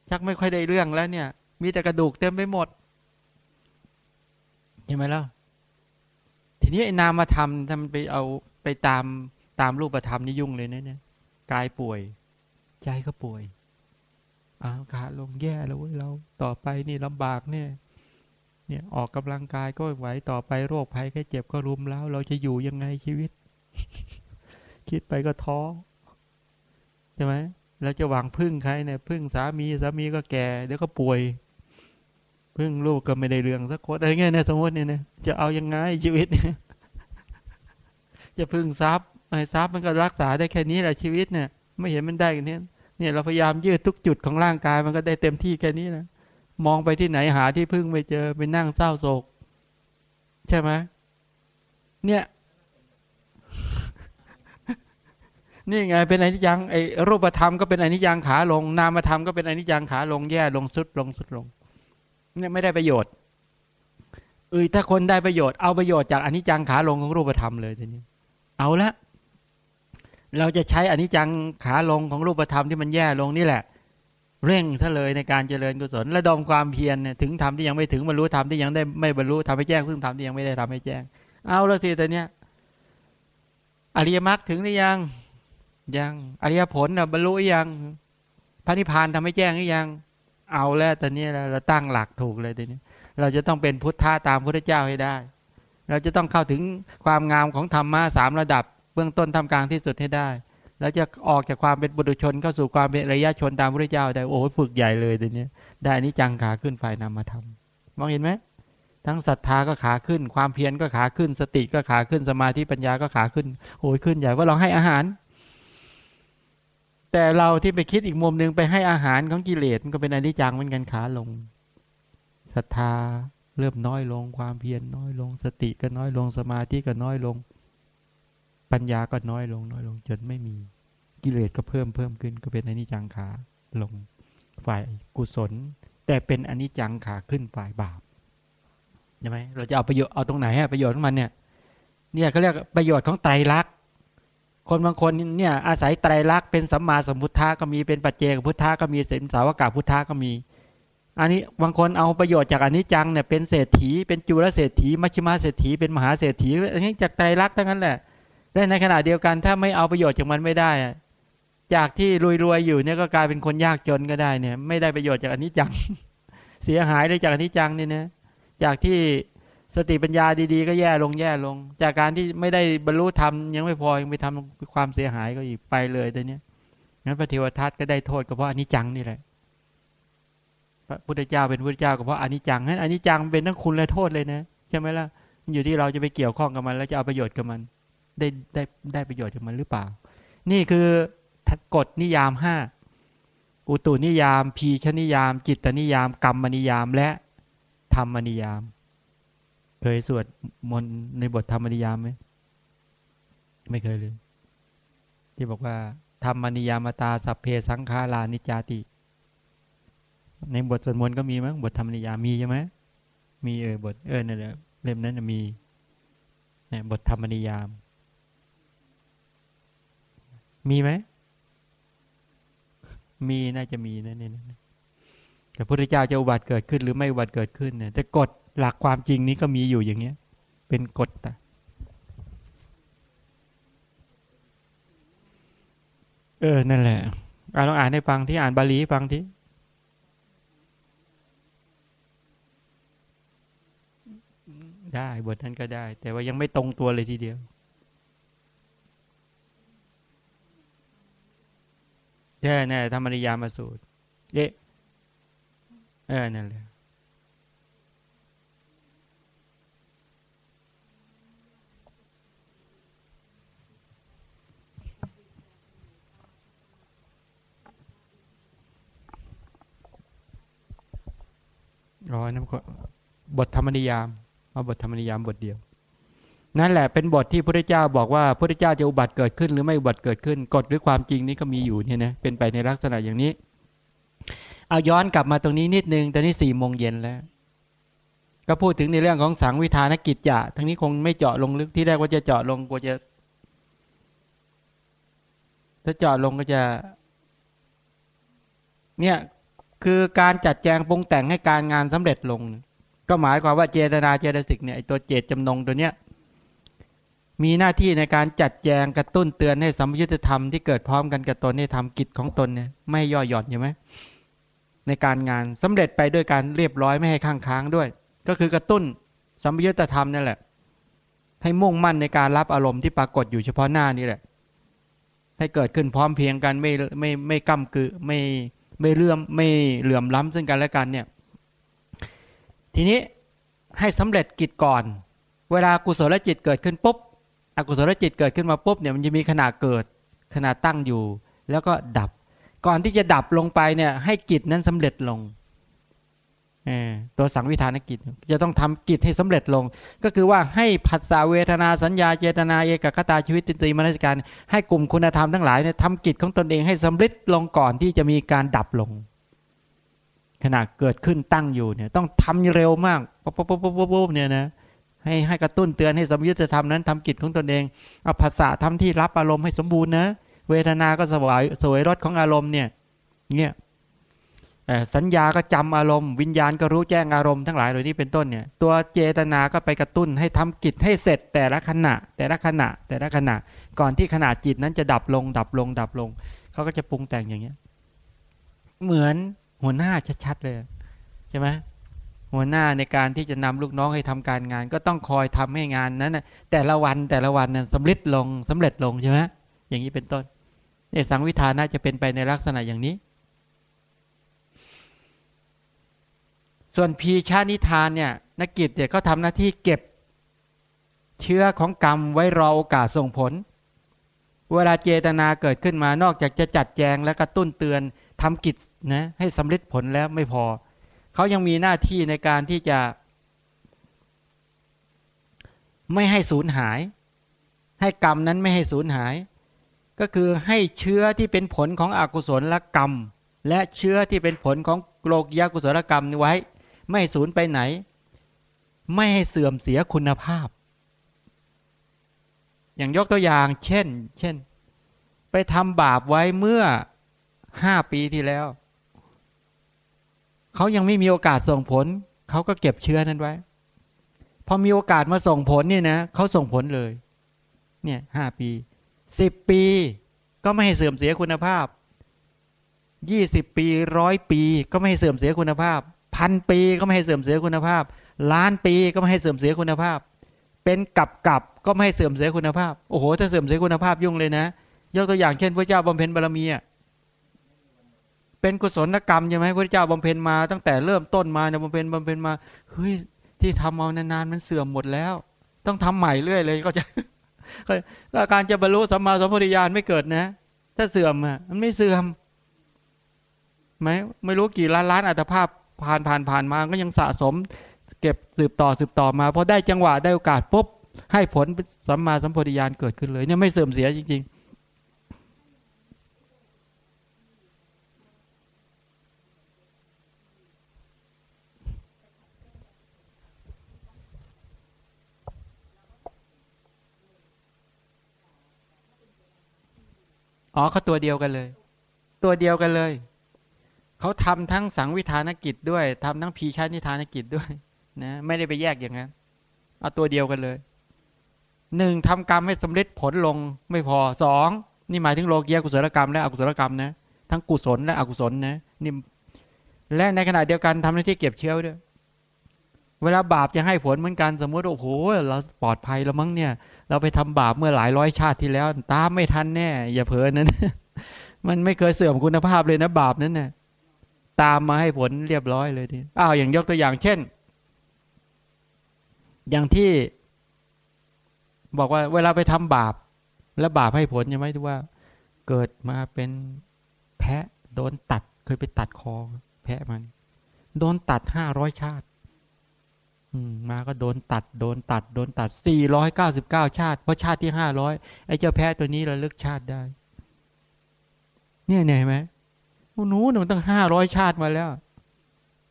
ชักไม่ค่อยได้เรื่องแล้วเนี่ย มีแต่กระดูกเต็มไปหมดเห็นไหมล่ะทีนี้ไอ้นามธรรมทำไปเอาไปตามตามรูปธรรมนี่ยุ่งเลยนะเนี่ยกายป่วย ใจก็ป่วยอ้าวขาลงแย่แล้วเว้ยเราต่อไปนี่ลำบากเนี่ย เนี่ยออกกำลังกายก็ไหวต่อไปโรคภัยแค่เจ็บก็รุมแล้ว เราจะอยู่ยังไงชีวิต คิดไปก็ท้อใช่ไหมเราจะหวังพึ่งใครเนี่ยพึ่งสามีสามีก็แก่เดี๋ยวก็ป่วย พึ่งลูกก็ไม่ได้เรื่องสักคนอะไรเงี้ยเนี่ยสมมติเนี่ยนะจะเอายังไงชีวิตเนี่ยจะพึ่งทรัพย์ไอ้ทรัพย์มันก็รักษาได้แค่นี้แหละชีวิตเนี่ย ไม่เห็นมันได้กันเนี่ยเนี่ยเราพยายามยืดทุกจุดของร่างกายมันก็ได้เต็มที่แค่นี้นะมองไปที่ไหนหาที่พึ่งไม่เจอไปนั่งเศร้าโศก ใช่ไหมเนี่ยนี่ไงเป็นอนิจจังไอ้รูปธรรมก็เป็นอนิจจังขาลง นามธรรมก็เป็นอนิจจังขาลงแย่ลงสุดลงสุดลง เนี่ยไม่ได้ประโยชน์เออถ้าคนได้ประโยชน์เอาประโยชน์จากอนิจจังขาลงของรูปธรรมเลยทีนี้เอาละเราจะใช้อนิจจังขาลงของรูปธรรมที่มันแย่ลงนี่แหละ เร่งซะเลยในการเจริญกุศลระดมความเพียรเนี่ยถึงธรรมที่ยังไม่ถึงบรรลุธรรมที่ยังได้ไม่บรรลุทำให้แจ้งซึ่งธรรมที่ยังไม่ได้ทำให้แจ้ง เอาละสิแต่เนี้ยอริยมรรคถึงหรือยัง ยังอริยผลนะบรรลุยังพระนิพพานทำให้แจ้งหรือยัง เอาแล้วตอนนี้เราตั้งหลักถูกเลยตอนนี้ เราจะต้องเป็นพุทธะตามพระเจ้าให้ได้ เราจะต้องเข้าถึงความงามของธรรมะสามระดับ เบื้องต้นทำกลางที่สุดให้ได้ แล้วจะออกจากความเป็นบุตุชนเข้าสู่ความเป็นระยะชนตามพระเจ้าได้โอ้โหฝึกใหญ่เลยตอนนี้ได้นี้จังขาขึ้นฝ่ายนามธรรมมองเห็นไหมทั้งศรัทธาก็ขาขึ้น ความเพียรก็ขาขึ้น สติก็ขาขึ้นสมาธิปัญญาก็ขาขึ้นโอ้ยขึ้นใหญ่ว่าเราให้อาหาร แต่เราที่ไปคิดอีกมุมหนึ่งไปให้อาหารของกิเลสมันก็เป็นอนิจจังเหมือนกันขาลงศรัทธาเริ่มน้อยลงความเพียรน้อยลง สติก็น้อยลงสมาธิก็น้อยลง ปัญญาก็น้อยลงน้อยลงจนไม่มีกิเลสก็เพิ่มเพิ่มขึ้นก็เป็นอนิจจังขาลงฝ่ายกุศล แต่เป็นอนิจจังขาขึ้นฝ่ายบาปใช่ไหมเราจะเอาประโยชน์เอาตรงไหนฮะประโยชน์ของมันเนี่ยเนี่ยเขาเรียกประโยชน์ของไตรลักษณ์ คนบางคนเนี่ยอาศัยไตรลักษณ์เป็นสัมมาสัมพุทธะก็มีเป็นปัจเจกพุทธะก็มีเสมสาวกาพุทธะก็มี อันนี้บางคนเอาประโยชน์จากอนิจจังเนี่ยเป็นเศรษฐี เป็นจุลเศรษฐีมัชฌิมาเศรษฐีเป็นมหาเศรษฐีอันนี้จากไตรลักษณ์ทั้งนั้นแหละและในขณะเดียวกันถ้าไม่เอาประโยชน์จากมันไม่ได้ จากที่รวยๆอยู่เนี่ยก็กลายเป็นคนยากจนก็ได้เนี่ย ไม่ได้ประโยชน์จากอนิจจัง เสียหายเลยจากอนิจจังนี่นะจากที่ สติปัญญาดีๆ ก็แย่ลงแย่ลง จากการที่ไม่ได้บรรลุธรรมยังไม่พอยังไปทำความเสียหายก็อีกไปเลยแต่เนี้ยงั้นพระเทวทัตก็ได้โทษก็เพราะอนิจจังนี่แหละพระพุทธเจ้าเป็นพุทธเจ้าก็เพราะอนิจจังนั้นอนิจจังเป็นทั้งคุณและโทษเลยนะใช่ไหมล่ะอยู่ที่เราจะไปเกี่ยวข้องกับมัน แล้วจะเอาประโยชน์กับมัน ได้ได้ได้ประโยชน์จากมันหรือเปล่า นี่คือกฎนิยามห้าอุตุนิยาม พีชนิยาม จิตนิยาม กรรมนิยามและธรรมนิยาม เคยสวดมนต์ในบทธรรมนิยามไหมไม่เคยเลย ที่บอกว่า ธรรมนิยามตาสัพเพสังขารานิจาติ ในบทสวดมนต์ก็มีมั้งบทธรรมนิยามมีใช่ไหมมีเออบทเออนั่นแหละเล่มนั้นมีเนี่ยบทธรรมนิยาม มีไหมมีน่าจะมีนะเนี่ยแต่พระพุทธเจ้าจะอุบัติเกิดขึ้นหรือไม่อุบัติเกิดขึ้นเนี่ยแต่กฎ หลักความจริงนี้ก็มีอยู่อย่างเงี้ย เป็นกฎแต่เออ นั่นแหละอ่าลองอ่านให้ฟังที่อ่านบาลีฟังที่ได้บทนั้นก็ได้ แต่ว่ายังไม่ตรงตัวเลยทีเดียวแค่แน่ธรรมนิยามาสูตรเอ๊ะเออ นั่นแหละ อ๋อนั่นบทธรรมนิยามเอาบทธรรมนิยามบทเดียว นั่นแหละเป็นบทที่พระเจ้าบอกว่าพระเจ้าจะอุบัติเกิดขึ้น หรือไม่อุบัติเกิดขึ้นกฎหรือความจริงนี้ก็มีอยู่เนี่ยนะเป็นไปในลักษณะอย่างนี้เอาย้อนกลับมาตรงนี้นิดนึงตอนนี้สี่โมงเย็นแล้ว ก็พูดถึงในเรื่องของสังวิธานกิจจะทั้งนี้คงไม่เจาะลงลึกที่แรกว่าจะเจาะลงกว่าจะถ้าเจาะลงก็จะ เนี่ย คือการจัดแจงปรุงแต่งให้การงานสำเร็จลง ก็หมายความว่าเจตนาเจตสิกเนี่ยตัวเจตจำนงตัวเนี้ยมีหน้าที่ในการจัดแจงกระตุ้นเตือนให้สัมยุญธรรมที่เกิดพร้อมกันกับตนให้ทำกิจของตนเนี่ยไม่ย่อหย่อนใช่ไหมในการงานสำเร็จไปด้วยการเรียบร้อยไม่ให้ข้างค้างด้วย ก็คือกระตุ้นสัมยุญธรรมนั่นแหละ ให้มุ่งมั่นในการรับอารมณ์ที่ปรากฏอยู่เฉพาะหน้านี่แหละ ให้เกิดขึ้นพร้อมเพียงกันไม่ไม่ไม่ก้ากึไม่ ไม่เลื่อมไม่เหลื่อมล้ำซึ่งกันและกันเนี่ย ทีนี้ให้สำเร็จกิจก่อน เวลากุศลจิตเกิดขึ้นปุ๊บอกุศลจิตเกิดขึ้นมาปุ๊บเนี่ยมันจะมีขนาดเกิดขนาดตั้งอยู่ แล้วก็ดับ ก่อนที่จะดับลงไปเนี่ยให้กิจนั้นสำเร็จลง ตัวสังวิธานกิจจะต้องทำกิจให้สำเร็จลง ก็คือว่าให้ผัสสะเวทนาสัญญาเจตนาเอกคตาชีวิตติตรีมนสการ ให้กลุ่มคุณธรรมทั้งหลายเนี่ยทำกิจของตนเองให้สำเร็จลงก่อนที่จะมีการดับลง ขณะเกิดขึ้นตั้งอยู่เนี่ยต้องทำเร็วมากปุ๊บปุ๊บปุ๊บปุ๊บเนี่ยนะให้ให้กระตุ้นเตือนให้สมยุทธธรรมนั้นทำกิจของตนเองเอาภาษาทำที่รับอารมณ์ให้สมบูรณ์นะเวทนาก็สวยสวยรสของอารมณ์เนี่ยเนี่ย สัญญาก็จำอารมณ์ วิญญาณก็รู้แจ้งอารมณ์ทั้งหลายเหล่านี้เป็นต้นเนี่ยตัวเจตนาก็ไปกระตุ้นให้ทำกิจให้เสร็จแต่ละขณะ แต่ละขณะแต่ละขณะ ก่อนที่ขณะจิตนั้นจะดับลง ดับลง ดับลงเขาก็จะปรุงแต่งอย่างเงี้ยเหมือนหัวหน้าชัดๆเลยใช่ไหมหัวหน้าในการที่จะนำลูกน้องให้ทำการงาน ก็ต้องคอยทำให้งานนั้นแต่ละวันแต่ละวันนั้นสำเร็จลงสำเร็จลงใช่ไหมอย่างนี้เป็นต้นเนี่ยสังวิธาน่าจะเป็นไปในลักษณะอย่างนี้ ส่วนพีชานิทานเนี่ยนักกิจเนี่ยเขาทำหน้าที่เก็บ เชื้อของกรรมไว้รอโอกาสส่งผล เวลาเจตนาเกิดขึ้นมานอกจากจะจัดแจงและกระตุ้นเตือนทำกิจนะให้สำเร็จผลแล้วไม่พอ เขายังมีหน้าที่ในการที่จะ ไม่ให้สูญหาย ให้กรรมนั้นไม่ให้สูญหาย ก็คือให้เชื้อที่เป็นผลของอกุศลกรรม และเชื้อที่เป็นผลของโลกยากุศลกรรมไว้ ไม่สูญไปไหน ไม่ให้เสื่อมเสียคุณภาพ อย่างยกตัวอย่าง เช่น เช่น ไปทำบาปไว้เมื่อห้าปีที่แล้ว เขายังไม่มีโอกาสส่งผล เขาก็เก็บเชื้อนั้นไว้ พอมีโอกาสมาส่งผลนี่นะเขาส่งผลเลย เนี่ยห้าปีสิบปีก็ไม่ให้เสื่อมเสียคุณภาพยี่สิบปีร้อยปีก็ไม่ให้เสื่อมเสียคุณภาพ พันปีก็ไม่ให้เสื่อมเสียคุณภาพ ล้านปีก็ไม่ให้เสื่อมเสียคุณภาพ เป็นกับกับก็ไม่ให้เสื่อมเสียคุณภาพ โอ้โห ถ้าเสื่อมเสียคุณภาพยุ่งเลยนะ ยกตัวอย่างเช่น พระเจ้าบำเพ็ญบารมีอะเป็นกุศลกรรมใช่ไหมพระเจ้าบำเพ็ญมาตั้งแต่เริ่มต้นมาเนี่ยบำเพ็ญบำเพ็ญมา เฮ้ย ที่ทำเอานานๆมันเสื่อมหมดแล้ว ต้องทำใหม่เรื่อยเลยก็จะการจะบรรลุสัมมาสัมพุทธญาณไม่เกิดนะ ถ้าเสื่อมอะมันไม่เสื่อมไหมไม่รู้กี่ล้านล้านอัตภาพ ผ่านผ่านผ่านมาก็ยังสะสม เก็บสืบต่อสืบต่อมาพอได้จังหวะได้โอกาสปุ๊บให้ผลสัมมาสัมพุทธญาณเกิดขึ้นเลยเนี่ยไม่เสื่อมเสียจริง ๆอ๋อเขาตัวเดียวกันเลย ตัวเดียวกันเลย เขาทำทั้งสังวิธานกิจด้วยทำทั้งพีชานิธานกิจด้วยนะไม่ได้ไปแยกอย่างนั้นเอาตัวเดียวกันเลยหนึ่งทำกรรมให้สำเร็จผลลงไม่พอสองนี่หมายถึงโลกียกุศลกรรมและอกุศลกรรมนะทั้งกุศลและอกุศลนะนี่และในขณะเดียวกันทำหน้าที่เก็บเชื้อด้วย เวลาบาปจะให้ผลเหมือนกันสมมติโอ้โหเราปลอดภัยแล้วมั้งเนี่ย เราไปทำบาปเมื่อหลายร้อยชาติที่แล้ว ตามไม่ทันแน่ อย่าเผลอนั้น มันไม่เคยเสื่อมคุณภาพเลยนะบาปนั้นนะ่ะ ตามมาให้ผลเรียบร้อยเลยทีอ้าวอย่างยกตัวอย่างเช่น อย่างที่ บอกว่าเวลาไปทำบาป แล้วบาปให้ผลใช่ไหมที่ว่า เกิดมาเป็นแพะโดนตัดเคยไปตัดคอ แพะมัน โดนตัดห้าร้อยชาติมาก็โดนตัด โดนตัด โดนตัดสี่ร้อยเก้าสิบเก้าชาติ เพราะชาติที่ห้าร้อยไอ้เจ้าแพ้ตัวนี้ระลึกชาติได้ เนี่ยเห็นไหม โอ้นูมันตั้งห้าร้อยชาติมาแล้ว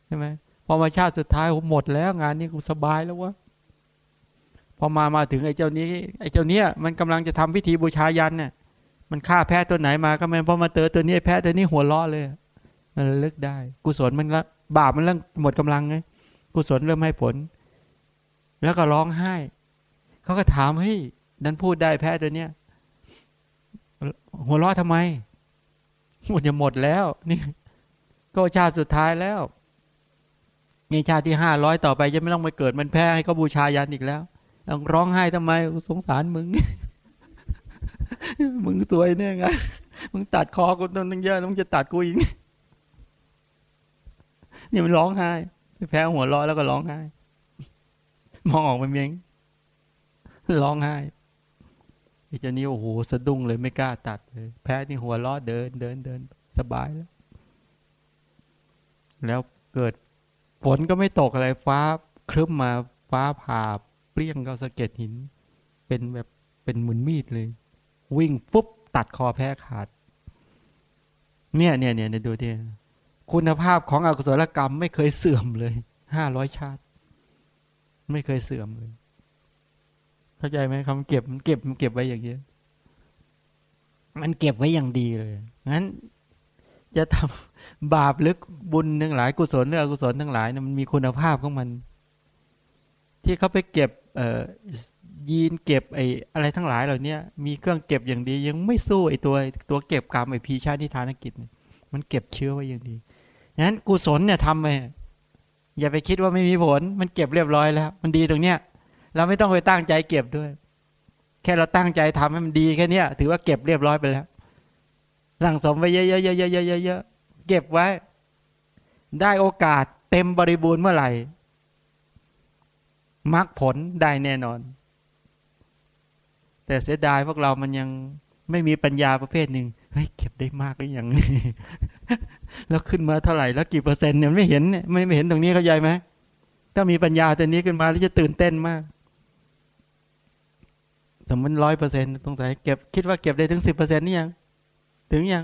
ใช่ไหมพอมาชาติสุดท้ายผมหมดแล้ว งานนี้กูสบายแล้ววะพอมามาถึงไอ้เจ้านี้ ไอ้เจ้าเนี้ยมันกำลังจะทำพิธีบูชายันเนี่ยมันฆ่าแพ้ตัวไหนมาก็มันพอมาเจอตัวนี้แพ้ตัวนี้หัวเราะเลยมันระลึกได้ กุศลมันละบาปมันเริ่มหมดกำลังไงกุศลเริ่มให้ผล แล้วก็ร้องไห้เขาก็ถามเฮ้ยนั้นพูดได้แพ้ตัวเนี้ยหัวเราะทำไม หมดจะหมดแล้วนี่ก็ชาติสุดท้ายแล้วมีชาติที่ห้าร้อยต่อไปจะไม่ต้องไปเกิดมันแพ้ให้เขาบูชายันอีกแล้วลองร้องไห้ทำไมสงสารมึง มึงสวยเนี่ยไงมึงตัดคอกูตั้งเยอะมึงจะตัดกูอีกนี่มันร้องไห้แพ้หัวเราะแล้วก็ร้องไห้ มองออกไปเมียงร้องไห้ ไอ้เจ้านี้โอ้โหสะดุ้งเลยไม่กล้าตัดเลยแพ้นี่หัวเราะเดินเดินเดินสบายแล้ว แล้วเกิดฝนก็ไม่ตกอะไรฟ้าครึ้มมาฟ้าผ่าเปรี้ยงเขาสะเก็ดหิน เป็นแบบเป็นเหมือนมีดเลย วิ่งปุ๊บตัดคอแพ้ขาด เนี่ยเนี่ยเนี่ยดูดิคุณภาพของอกุศลกรรมไม่เคยเสื่อมเลยห้าร้อยชาติ ไม่เคยเสื่อมเลย เข้าใจไหมคำเก็บมันเก็บมันเก็บไว้อย่างเงี้ยมันเก็บไว้อย่างดีเลยงั้น จะทำบาปหรือบุญทั้งหลายกุศลหรืออกุศลทั้งหลายนะมันมีคุณภาพของมัน ที่เขาไปเก็บ เอ่อยีนเก็บไอ้อะไรทั้งหลายเหล่านี้มีเครื่องเก็บอย่างดี ยังไม่สู้ไอ้ตัวตัวเก็บกรรมไอ้พีชาติทานกิจมันเก็บเชื้อไว้อย่างดีนั้นกุศลเนี่ยทำไปอย่าไปคิดว่าไม่มีผล มันเก็บเรียบร้อยแล้ว มันดีตรงเนี้ย เราไม่ต้องไปตั้งใจเก็บด้วย แค่เราตั้งใจทำให้มันดีแค่นี้ถือว่าเก็บเรียบร้อยไปแล้ว สั่งสมไว้เยอะๆๆๆๆเก็บไว้ ได้โอกาสเต็มบริบูรณ์เมื่อไหร่มรรคผลได้แน่นอน แต่เสียดายพวกเรามันยังไม่มีปัญญาประเภทหนึ่งเฮ้ยเก็บได้มากหรือยังแล้วขึ้นมาเท่าไหร่แล้วกี่เปอร์เซ็นต์เนี่ยไม่เห็นไม่ไม่เห็นตรงนี้เข้าใจไหมถ้ามีปัญญาตัวนี้ขึ้นมาแล้วจะตื่นเต้นมาก สมมติร้อยเปอร์เซ็นต์ตรงไหนเก็บคิดว่าเก็บได้ถึงสิบเปอร์เซ็นต์นี่ยัง ถึงยัง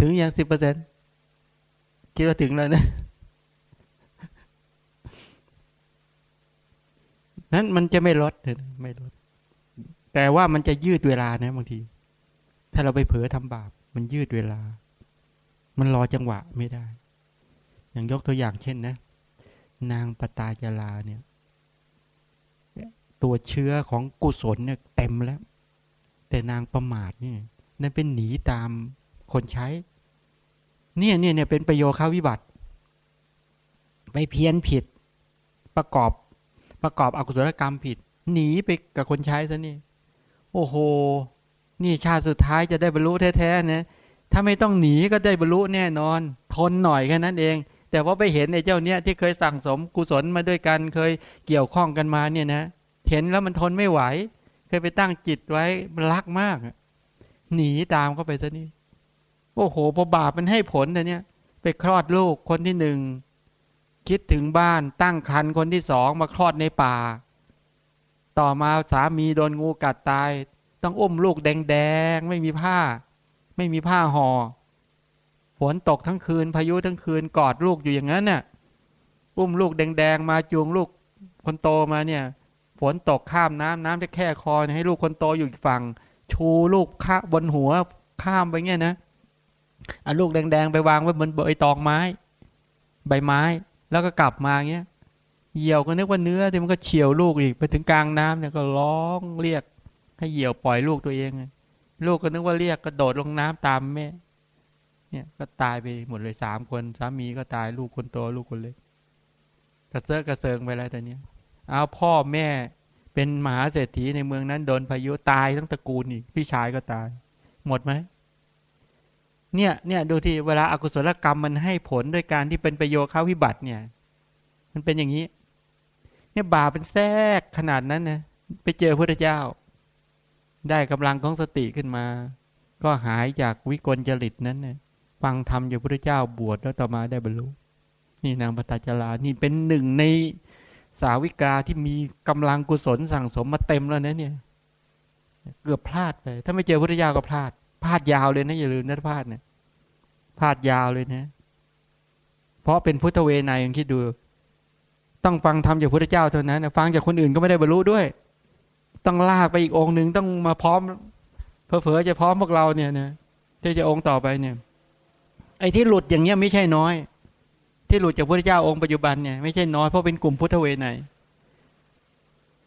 ถึงยังสิบเปอร์เซ็นต์คิดว่าถึงแล้วนะนั้นมันจะไม่ลดไม่ลด แต่ว่ามันจะยืดเวลานะบางที ถ้าเราไปเผลอทำบาป มันยืดเวลา มันรอจังหวะไม่ได้ อย่างยกตัวอย่างเช่นนะ นางปตายาลาเนี่ย ตัวเชื้อของกุศลเนี่ยเต็มแล้ว แต่นางประมาทนี่นั่นเป็นหนีตามคนใช้ เนี่ยเนี่ยเนี่ยเป็นประโยชน์ข้าวิบัติไปเพี้ยนผิด ประกอบประกอบอกุศลกรรมผิด หนีไปกับคนใช้ซะนี่ โอ้โห นี่ชาติสุดท้ายจะได้บรรลุแท้ๆนะถ้าไม่ต้องหนีก็ได้บรรลุแน่นอน ทนหน่อยแค่นั้นเอง แต่ว่าไปเห็นไอ้เจ้าเนี้ยที่เคยสั่งสมกุศลมาด้วยกันเคยเกี่ยวข้องกันมาเนี่ยนะ เห็นแล้วมันทนไม่ไหว เคยไปตั้งจิตไว้มันรักมากหนีตามเข้าไปซะนี่โอ้โหพอบาปมันให้ผลแต่เนี้ยไปคลอดลูกคนที่หนึ่งคิดถึงบ้านตั้งครรภ์คนที่สองมาคลอดในป่า ต่อมาสามีโดนงูกัดตาย ต้องอุ้มลูกแดงๆไม่มีผ้า ไม่มีผ้าหอ่อฝนตกทั้งคืนพายุทั้งคืนกอดลูกอยู่อย่างนั้นน่ะอุ้มลูกแดงๆมาจูงลูกคนโตมาเนี่ย ฝนตกข้ามน้ำน้ำจะแค่คอให้ลูกคนโตอยู่ฝั่ง ชูลูกข้าบนหัวข้ามไปเงี้ยนะเอาลูกแดงๆ ไปวางไว้บนใบตองไม้ ใบไม้แล้วก็กลับมาเงี้ยเหยี่ยวก็นึกว่าเนื้อแต่มันก็เฉียวลูกอีกไปถึงกลางน้ำเนี่ยก็ร้องเรียก ให้เหยี่ยวปล่อยลูกตัวเองลูกก็นึกว่าเรียกกระโดดลงน้ำตามแม่เนี่ยก็ตายไปหมดเลยสามคนสามีก็ตายลูกคนโตลูกคนเล็กกระเซาะกระเซิงไปแล้วแต่เนี้ย เอาพ่อแม่เป็นมหาเศรษฐีในเมืองนั้นโดนพายุตายทั้งตระกูลอีกพี่ชายก็ตาย หมดไหมเนี่ยเนี่ยดูที่เวลาอากุศลกรรมมันให้ผลด้วยการที่เป็นประโยชน์เข้าวิบัติเนี่ย มันเป็นอย่างนี้ เนี่ยบาปเป็นแทรกขนาดนั้นนะไปเจอพระเจ้า ได้กำลังของสติขึ้นมา ก็หายจากวิกลจริตนั้นนี่ยฟังธรรมจากพระเจ้าบวชแล้วต่อมาได้บรรลุนี่นางปตาจารานี่เป็นหนึ่งใน สาวิกาที่มีกำลังกุศลสั่งสมมาเต็มแล้วนะเนี่ย เกือบพลาดไป ถ้าไม่เจอพระเจ้าก็พลาด พลาดยาวเลยนะอย่าลืมนะพลาดเนี่ยพลาดยาวเลยนะ เพราะเป็นพุทธเวไนยังคิดดู ต้องฟังธรรมจากพระเจ้าเท่านั้น ฟังจากคนอื่นก็ไม่ได้บรรลุด้วย ต้องลากไปอีกองค์หนึ่งต้องมาพร้อมเผลอๆจะพร้อมพวกเราเนี่ยนะที่จะองค์ต่อไปเนี่ย ไอ้ที่หลุดอย่างเงี้ยไม่ใช่น้อย ที่หลุดจากพระเจ้าองค์ปัจจุบันเนี่ยไม่ใช่น้อยเพราะเป็นกลุ่มพุทธเวไน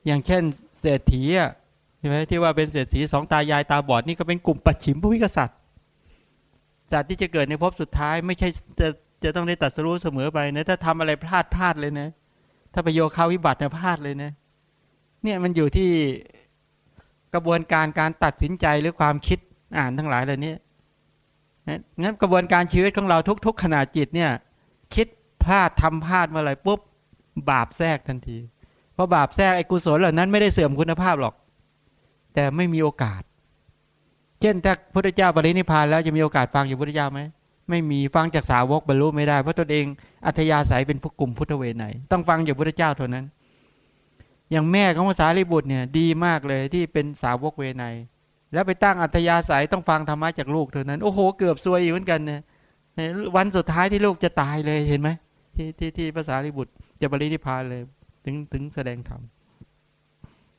อย่างเช่นเศรษฐีอะใช่ไหมที่ว่าเป็นเศรษฐีสองตายายตาบอดนี่ก็เป็นกลุ่มปัจฉิมผู้วิกษัตริย์สัตว์ที่จะเกิดในภพสุดท้าย ไม่ใช่จะจะต้องได้ตัดสู้เสมอไปนะถ้าทำอะไรพลาดพลาดเลยนะ ถ้าไปโยคาวิบัติเนี่ยพลาดเลยนะ เนี่ยมันอยู่ที่กระบวนการการตัดสินใจหรือความคิดอ่านทั้งหลายเหล่านี้งั้นกระบวนการชีวิตของเราทุก ๆ ขณะจิตเนี่ย พลาดทำพลาดเมื่อไรปุ๊บบาปแทรกทันที เพราะบาปแทรกไอ้กุศลเหล่านั้นไม่ได้เสื่อมคุณภาพหรอก แต่ไม่มีโอกาส เช่นถ้าพระเจ้าปรินิพพานแล้วจะมีโอกาสฟังอยู่พระเจ้าไหมไม่มีฟังจากสาวกบรรลุไม่ได้เพราะตนเองอัธยาศัยเป็นผู้กลุ่มพุทธเวไนต้องฟังจากพระเจ้าเท่านั้น อย่างแม่ของภาษาลิบุตรเนี่ยดีมากเลยที่เป็นสาวกเวไนแล้วไปตั้งอัธยาศัยต้องฟังธรรมะจากลูกเท่านั้น โอ้โห เกือบซวยอีกเหมือนกันเนี่ยวันสุดท้ายที่ลูกจะตายเลยเห็นไหม ที่ที่ที่ภาษาลิบุตรจะบริณิพานเลย ถึงถึงแสดงธรรม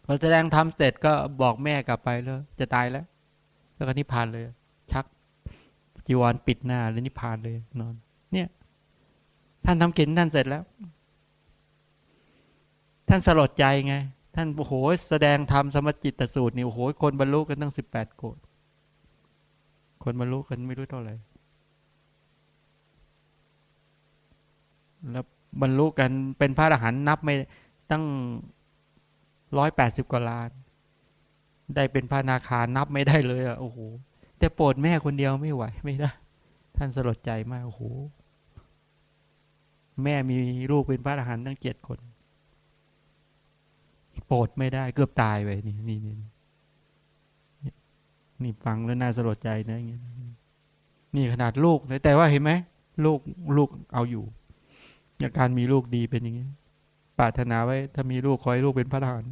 พอแสดงธรรมเสร็จก็บอกแม่กลับไปแล้ว จะตายแล้ว แล้วก็นิพานเลย ชักจีวรปิดหน้าแล้วนิพานเลยนอน เนี่ย ท่านทำกินท่านเสร็จแล้ว ท่านสลดใจไง ท่านโอ้โหแสดงธรรมสมจิตสูตรนี่โอ้โหคนบรรลุกันตั้งสิบแปดโกดคนบรรลุกันไม่รู้เท่าไหร่ แล้วบรรลุกันเป็นพระอรหันต์นับไม่ตั้งร้อยแปดสิบกว่าล้าน ได้เป็นพระนาคานับไม่ได้เลยอะโอ้โหแต่โปรดแม่คนเดียวไม่ไหวไม่ได้ ท่านสลดใจมากโอ้โหแม่มีลูกเป็นพระอรหันต์ตั้งเจ็ดคน โปรดไม่ได้เกือบตายไปนี่นี่นี่นี่ฟังแล้วน่าสลดใจนะอย่างเงี้ยนี่ขนาดลูกเลยแต่ว่าเห็นไหมลูกลูกเอาอยู่ อย่างการมีลูกดีเป็นอย่างนี้ปรารถนาไว้ ถ้ามีลูกขอให้ลูกเป็นพระทหาร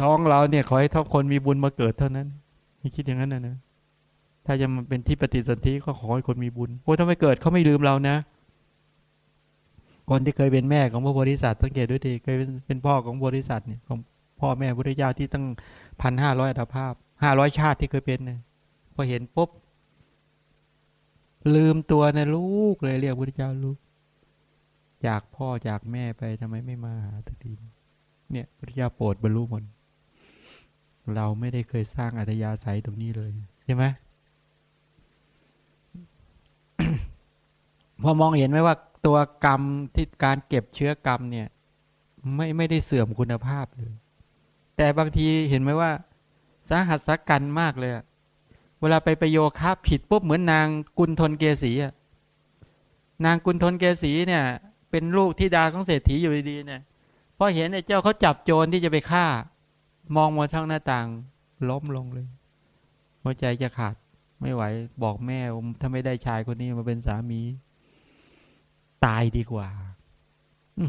ท้องเราเนี่ย ขอให้ทุกคนมีบุญมาเกิดเท่านั้นนี่คิดอย่างนั้นนะนะถ้าจะมาเป็นที่ปฏิสนธิก็ขอให้คนมีบุญโอ้ถ้าไม่เกิดเขาไม่ลืมเรานะคนที่เคยเป็นแม่ของพระโพธิสัตว์สังเกตด้วยดีเคยเป็นพ่อของโพธิสัตว์เนี่ยของพ่อแม่พุทธเจ้าที่ตั้งพันห้าร้อยอัตภาพห้าร้อยชาติที่เคยเป็นเนี่ยพอเห็นปุ๊บ ลืมตัวในลูกเลยเรียกพุทธเจ้าลูก จากพ่อจากแม่ไปทำไมไม่มาหาทักทีเนี่ยพุทธเจ้าโปรดบรรลุหมดเราไม่ได้เคยสร้างอัตยาศัยตรงนี้เลยใช่ไหมพอมองเห็นไหมว่าตัวกรรมที่การเก็บเชื้อกรรมเนี่ย ไม่ไม่ได้เสื่อมคุณภาพเลย แต่บางทีเห็นไหมว่า สาหัสกันมากเลย เวลาไปประโยคาผิดปุ๊บเหมือนนางกุลทนเกษีอะนางกุลทนเกษีเนี่ย เป็นลูกที่ดาของเศรษฐีอยู่ดีๆเนี่ยพอเห็นไอ้เจ้าเขาจับโจรที่จะไปฆ่า มองมาทางหน้าต่าง ล้มลงเลยหัวใจจะขาดไม่ไหว บอกแม่ถ้าไม่ได้ชายคนนี้มาเป็นสามี ตายดีกว่า อื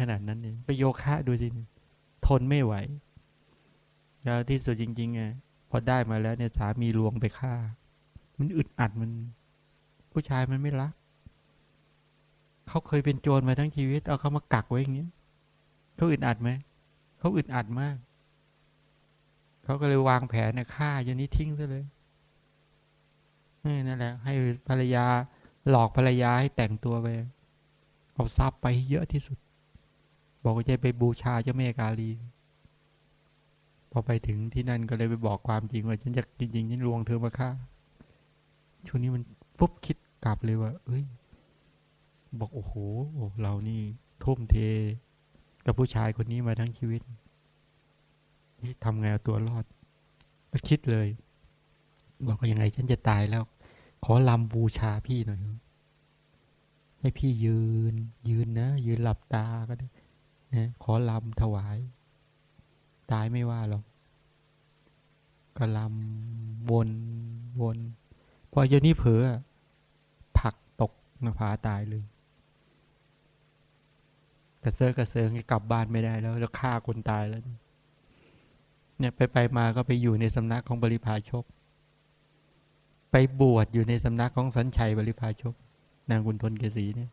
ขนาดนั้นเองไปโยคะดูสิ ทนไม่ไหว แล้วที่สุดจริงๆไง อได้มาแล้วเนี่ยสามีลวงไปฆ่า มันอึดอัดมัน ผู้ชายมันไม่รักเขาเคยเป็นโจรมาทั้งชีวิต เอาเขามากักไว้อย่างนี้เขาอึดอัดไหมเขาอึดอัดมากเขาก็เลยวางแผนเนี่ยฆ่าอย่างนี้ทิ้งซะเลยนั่นแหละ ให้ภรรยาหลอกภรรยาให้แต่งตัวไปเอาทรัพย์ไปเยอะที่สุด บอกว่าจะไปบูชาเจ้าแม่กาลี พอไปถึงที่นั่นก็เลยไปบอกความจริงว่าฉันจะจริงๆฉันลวงเธอมาฆ่าช่วงนี้มันปุ๊บคิดกลับเลยว่า เอ้ย บอกโอ้โหเรานี่ทุ่มเท กับผู้ชายคนนี้มาทั้งชีวิตนี่ทำไงเอาตัวรอดก็คิดเลย บอกว่ายังไงฉันจะตายแล้ว ขอลำบูชาพี่หน่อยให้พี่ยืน ยืนนะยืนหลับตาก็ได้นะขอลำถวาย ตายไม่ว่าหรอกก็ลำวนวนพอเจ้านี้เผลอผักตกนภาตายเลยกระเซาะกระเซิงกลับบ้านไม่ได้แล้ว แล้วฆ่าคนตายแล้ว เนี่ยไปไปมาก็ไปอยู่ในสำนักของบริพาชก ไปบวชอยู่ในสำนักของสันชัยบริพาชก นางกุณทนเกษีเนี่ย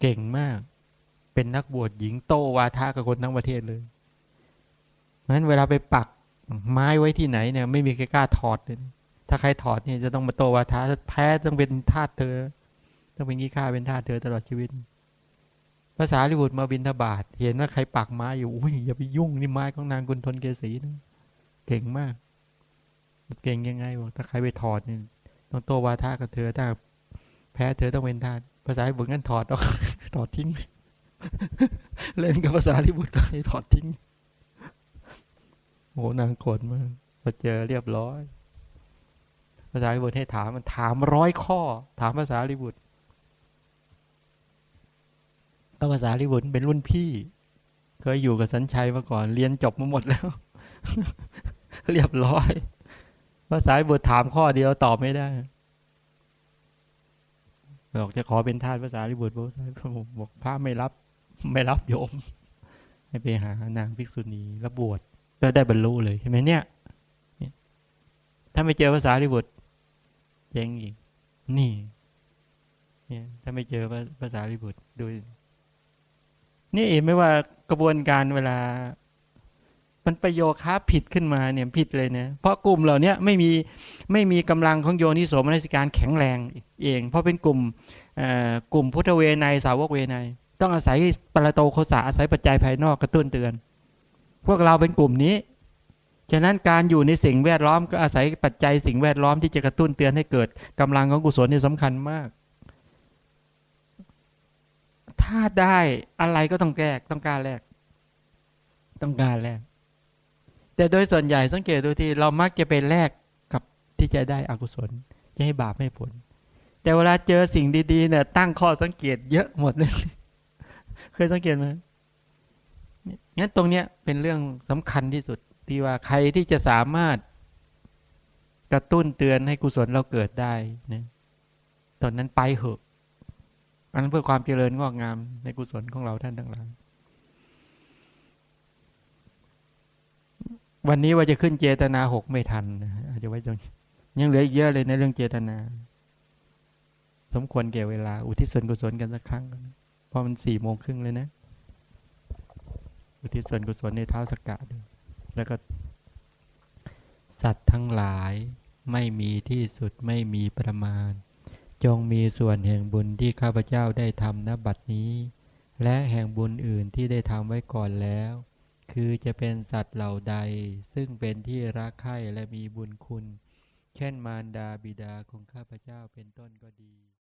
เก่งมาก เป็นนักบวชหญิงโตวาทะกับคนทั้งประเทศเลย เพราะฉะนั้นเวลาไปปักไม้ไว้ที่ไหนเนี่ยไม่มีใครกล้าถอดเลยถ้าใครถอดเนี่ยจะต้องมาโตวาทะถ้าแพ้ต้องเป็นทาสเธอ ต้องเป็นขี้ข้าเป็นทาสเธอตลอดชีวิตภาษาลิบุตรมาบินทบาทเห็นว่าใครปักไม้อยู่อุ้ยอย่าไปยุ่งนี่ไม้ของนางกุณทนเกษีนะเก่งมาก เก่งยังไงบอกถ้าใครไปถอดเนี่ยต้องโตวาทะกับเธอถ้าแพ้เธอต้องเป็นทาสภาษาลิบุตรงั้นถอดออกถอดทิ้ง เล่นกับภาษาลิบุตรก็ให้ถอดทิ้ง โหนางโกรธมากพอเจอเรียบร้อย ภาษาลิบุตรให้ถามมันถามร้อยข้อ ถามภาษาลิบุตรก็ภาษาลิบุตรเป็นรุ่นพี่ เคยอยู่กับสัญชัยมาก่อน เรียนจบมาหมดแล้ว เรียบร้อยภาษาลิบุตรถามข้อเดียวตอบไม่ได้บอกจะขอเป็นทาสภาษาลิบุตรภาษาลิบุตรบอกพระไม่รับ ไม่รับโยม ให้ไปหานางภิกษุณีแล้วบวช ก็ได้บรรลุเลยเห็นไหมเนี่ย ถ้าไม่เจอภาษาลิบุตรเจ๊งอีกนี่เนี่ยถ้าไม่เจอภาษาลิบุตรดูนี่เองไม่ว่ากระบวนการเวลา มันประโยค้าผิดขึ้นมาเนี่ยผิดเลยนะเพราะกลุ่มเหล่านี้ไม่มีไม่มีกำลังของโยนิโสมนสิการแข็งแรงเอง เพราะเป็นกลุ่มกลุ่มพุทธเวไนสาวกเวไนต้องอาศัยปรโตโคสาอาศัยปัจจัยภายนอกกระตุ้นเตือน พวกเราเป็นกลุ่มนี้ ฉะนั้นการอยู่ในสิ่งแวดล้อมก็อาศัยปัจจัยสิ่งแวดล้อมที่จะกระตุ้นเตือนให้เกิดกำลังของกุศลนี่สำคัญมาก ถ้าได้อะไรก็ต้องแก้ต้องการแลกต้องการแลกแต่โดยส่วนใหญ่สังเกตดูที่เรามักจะไปแลกกับที่จะได้อกุศลจะให้บาปให้ผล แต่เวลาเจอสิ่งดีๆเนี่ยตั้งข้อสังเกตเยอะหมดเลย เคยสังเกตไหม งั้นตรงเนี้ยเป็นเรื่องสำคัญที่สุดที่ว่าใครที่จะสามารถกระตุ้นเตือนให้กุศลเราเกิดได้นะตอนนั้นไปเหอะอันนั้นเพื่อความเจริญงอกงามในกุศลของเราท่านทั้งหลายวันนี้ว่าจะขึ้นเจตนาหกไม่ทันนะอาจจะไว้ตรงยังเหลืออีกเยอะเลยในเรื่องเจตนา สมควรแก่เวลา อุทิศส่วนกุศลกันสักครั้งเพราะมันสี่โมงครึ่งเลยนะ อุทิศส่วนกุศลในเท้าสกกัดแล้วก็สัตว์ทั้งหลายไม่มีที่สุดไม่มีประมาณ จงมีส่วนแห่งบุญที่ข้าพเจ้าได้ทำณบัดนี้ และแห่งบุญอื่นที่ได้ทำไว้ก่อนแล้ว คือจะเป็นสัตว์เหล่าใด ซึ่งเป็นที่รักใคร่และมีบุญคุณ เช่นมารดาบิดาของข้าพเจ้าเป็นต้นก็ดี